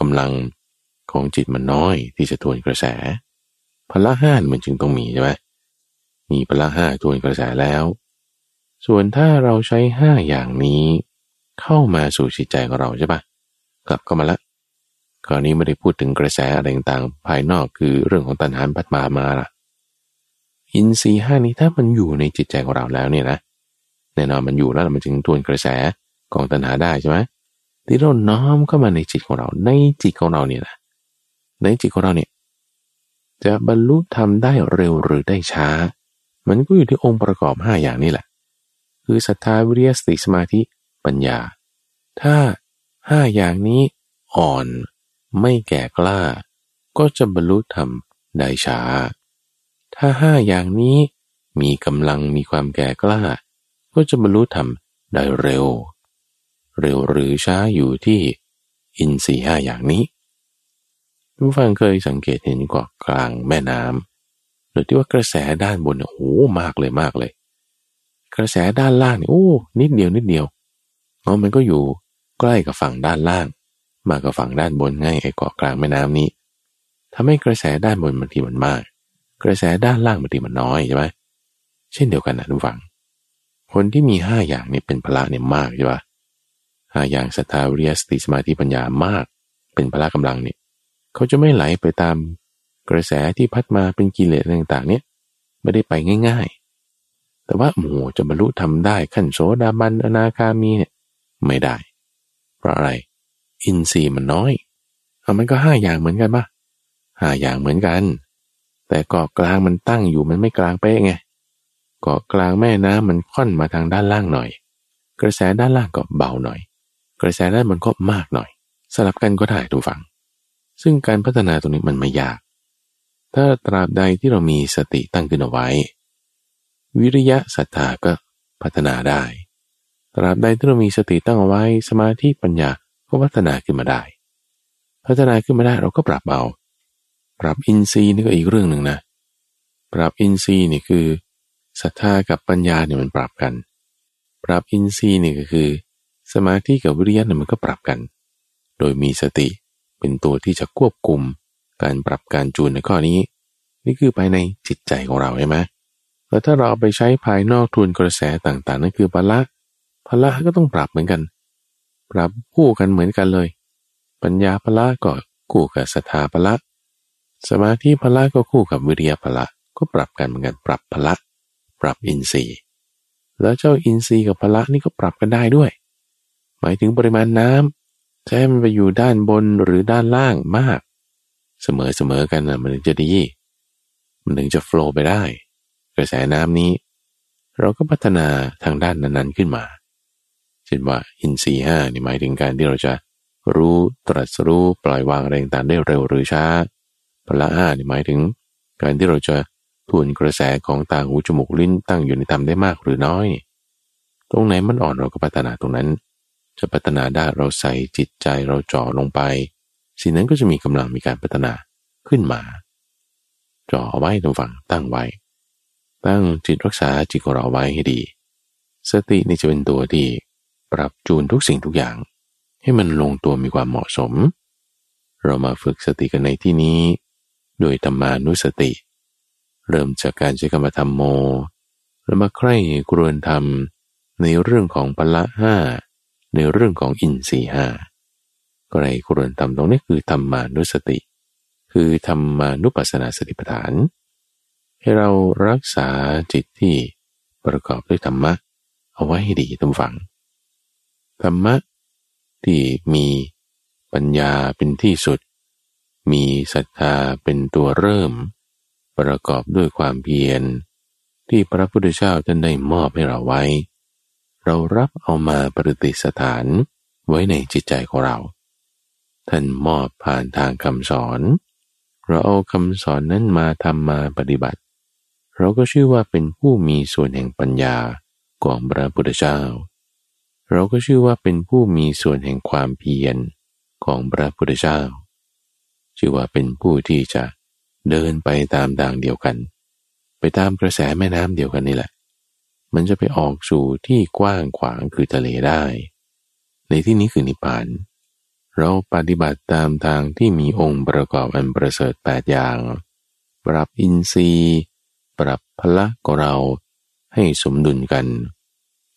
A: กำลังของจิตมันน้อยที่จะทวนกระแสพละห้ามันจึงต้องมีใช่ไหมมีพละห้าทวนกระแสแล้ว ส่วนถ้าเราใช้ห้าอย่างนี้ เข้ามาสู่จิตใจของเราใช่ปะกลับเข้ามาละคราวนี้ไม่ได้พูดถึงกระแสอะไรต่างๆภายนอกคือเรื่องของตัณหาพัดมามาละอินทรีห้านี้ถ้ามันอยู่ในจิตใจของเราแล้วเนี่ยนะแน่นอนมันอยู่แล้วมันจึงทวนกระแสของตัณหาได้ใช่ไหม ที่เราน้อมเข้ามาในจิตของเรา ในจิตของเราเนี่ยนะในจิตของเราเนี่ยจะบรรลุธรรมได้เร็วหรือได้ช้า มันก็อยู่ที่องค์ประกอบห้าอย่างนี้แหละ คือศรัทธาวิริยสติสมาธิปัญญา ถ้าห้าอย่างนี้อ่อนไม่แก่กล้า ก็จะบรรลุธรรมได้ช้า ถ้าห้าอย่างนี้มีกำลังมีความแก่กล้า ก็จะบรรลุธรรมได้เร็ว เร็วหรือช้าอยู่ที่อินทรีห้าอย่างนี้ทุกฟังเคยสังเกตเห็นกว่ากลางแม่น้ำโดยที่ว่ากระแสด้านบนโอ้มากเลยมากเลย กระแสด้านล่างนี่โอ้นิดเดียวนิดเดียวเนาะมันก็อยู่ใกล้กับฝั่งด้านล่าง มากกับฝั่งด้านบนง่ายไอ้เกาะกลางแม่น้ำนี้ทำให้กระแสด้านบนบางทีมันมาก กระแสด้านล่างบางทีมันน้อยใช่ไหมเช่นเดียวกันนะทุกฝัง คนที่มีห้าอย่างนี้เป็นพละเนี่ยมากใช่ปะ หาอย่างศรัทธาวิริยสติสมาธิปัญญามาก เป็นพละกำลังเนี่ยเขาจะไม่ไหลไปตามกระแสที่พัดมาเป็นกิเลสต่างๆ เนี่ยไม่ได้ไปง่ายๆ แต่ว่าหมูจะบรรลุทำได้ขั้นโสดาบันอนาคามีเนี่ยไม่ได้ เพราะอะไร อินทรีย์มันน้อยเอามันก็ห้าอย่างเหมือนกันปะห้าอย่างเหมือนกัน แต่เกาะกลางมันตั้งอยู่มันไม่กลางเป๊ะไงเกาะกลางแม่น้ำมันค่อนมาทางด้านล่างหน่อย กระแสด้านล่างก็เบาหน่อย กระแสด้านมันก็มากหน่อย สลับกันก็ได้ทุกฝัง ซึ่งการพัฒนาตรงนี้มันไม่ยาก ถ้าตราบใดที่เรามีสติตั้งขึ้นเอาไว้ วิริยะศรัทธาก็พัฒนาได้ ตราบใดที่เรามีสติตั้งเอาไว้สมาธิปัญญาก็พัฒนาขึ้นมาได้ พัฒนาขึ้นมาได้เราก็ปรับเอา ปรับอินทรีย์นี่ก็อีกเรื่องหนึ่งนะ ปรับอินทรีย์นี่คือศรัทธากับปัญญาเนี่ยมันปรับกัน ปรับอินทรีย์นี่ก็คือ สมาธิกับวิริยะเนี่ยมันก็ปรับกัน โดยมีสติเป็นตัวที่จะควบคุมการปรับการจูนในข้อนี้ นี่คือภายในจิตใจของเราใช่ไหมแล้วถ้าเราไปใช้ภายนอกทวนกระแสต่างๆ นั่นคือพละพละก็ต้องปรับเหมือนกัน ปรับคู่กันเหมือนกันเลย ปัญญาพละก็คู่กับศรัทธาพละสมาธิพละก็คู่กับวิริยะพละก็ปรับกันเหมือนกันปรับพละ ปรับอินทรีย์ แล้วเจ้าอินทรีย์กับพละนี่ก็ปรับกันได้ด้วย มายถึงปริมาณน้ำจะให้มันไปอยู่ด้านบนหรือด้านล่างมาก เสมอเสมอกันนะมันถึงจะดี มันถึงจะโฟล์ไปได้ กระแสน้ำนี้ เราก็พัฒนาทางด้านนั้นๆขึ้นมาเช่นว่าอินทรีย์ห้านี่หมายถึงการที่เราจะรู้ตรัสรู้ปล่อยวางแรงต่างได้เร็วหรือช้าพละห้านี่หมายถึง การที่เราจะทวนกระแสของตาหูจมูกลิ้นตั้งอยู่ในธรรมได้มากหรือน้อย ตรงไหนมันอ่อนเราก็พัฒนาตรงนั้น จะพัฒนาได้เราใส่จิตใจเราจ่อลงไป สิ่งนั้นก็จะมีกำลังมีการพัฒนาขึ้นมา จ่อไว้ตรงฝั่งตั้งไว้ ตั้งจิตรักษาจิตของเราไว้ให้ดี สตินี่จะเป็นตัวที่ปรับจูนทุกสิ่งทุกอย่าง ให้มันลงตัวมีความเหมาะสม เรามาฝึกสติกันในที่นี้ โดยธรรมานุสติ เริ่มจากการใช้คำธรรมโม แล้วมาใคร่กรวนธรรมในเรื่องของพละห้า ในเรื่องของอินทรีห้าก็ในกรวรรมตรงนี้คือธรรมานุสติ คือธรรมานุปัสสนาสติปัฏฐาน ให้เรารักษาจิตที่ประกอบด้วยธรรมะ เอาไว้ให้ดีทุกฝัง ธรรมะที่มีปัญญาเป็นที่สุด มีศรัทธาเป็นตัวเริ่ม ประกอบด้วยความเพียรที่พระพุทธเจ้าท่านได้มอบให้เราไว้ เรารับเอามาปฏิสถานไว้ในจิตใจของเรา ท่านมอบผ่านทางคำสอน เราเอาคำสอนนั้นมาทำมาปฏิบัติ เราก็ชื่อว่าเป็นผู้มีส่วนแห่งปัญญาของพระพุทธเจ้า เราก็ชื่อว่าเป็นผู้มีส่วนแห่งความเพียรของพระพุทธเจ้า ชื่อว่าเป็นผู้ที่จะเดินไปตามทางเดียวกัน ไปตามกระแสแม่น้ำเดียวกันนี่แหละ มันจะไปออกสู่ที่กว้างขวางคือทะเลได้ ในที่นี้คือนิพพาน เราปฏิบัติตามทางที่มีองค์ประกอบอันประเสริฐแปดอย่าง ปรับอินทรีย์ ปรับพละของเราให้สมดุลกัน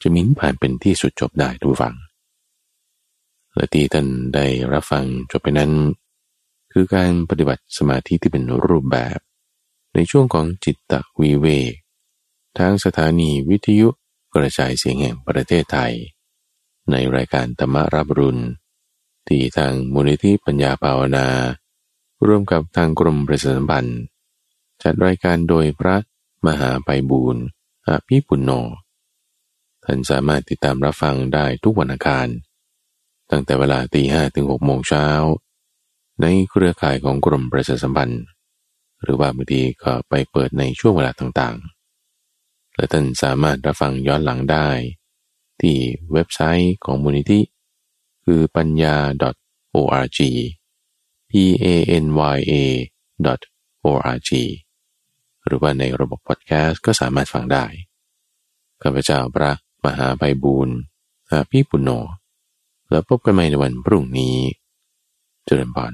A: จะมินผ่านเป็นที่สุดจบได้ทุกฝังและที่ท่านได้รับฟังจบไปนั้น คือการปฏิบัติสมาธิที่เป็นรูปแบบ ในช่วงของจิตตวีเวก ทางสถานีวิทยุกระจายเสียงแห่งประเทศไทย ในรายการธรรมรับรุณที่ทางมูลนิธิปัญญาภาวนา ร่วมกับทางกรมประชาสัมพันธ์จัดรายการโดยพระมหาไพบูรณ์อภิปุณโญท่านสามารถติดตามรับฟังได้ทุกวันอาคาร ตั้งแต่เวลาตีห้ถึงหกโมงเช้า ในเครือข่ายของกรมประชาสัมพันธ์ หรือว่าบางทีก็ไปเปิดในช่วงเวลาต่างๆ และท่านสามารถรับฟังย้อนหลังได้ ที่เว็บไซต์ของมูลนิธิ คือปัญญา .org p a n y a .org หรือว่าในระบบพอดแคสต์ก็สามารถฟังได้ ข้าพเจ้าพระมหาไพบูรณ์อาพี่ปุณโญแล้วพบกันใหม่ในวันพรุ่งนี้ เจริญพร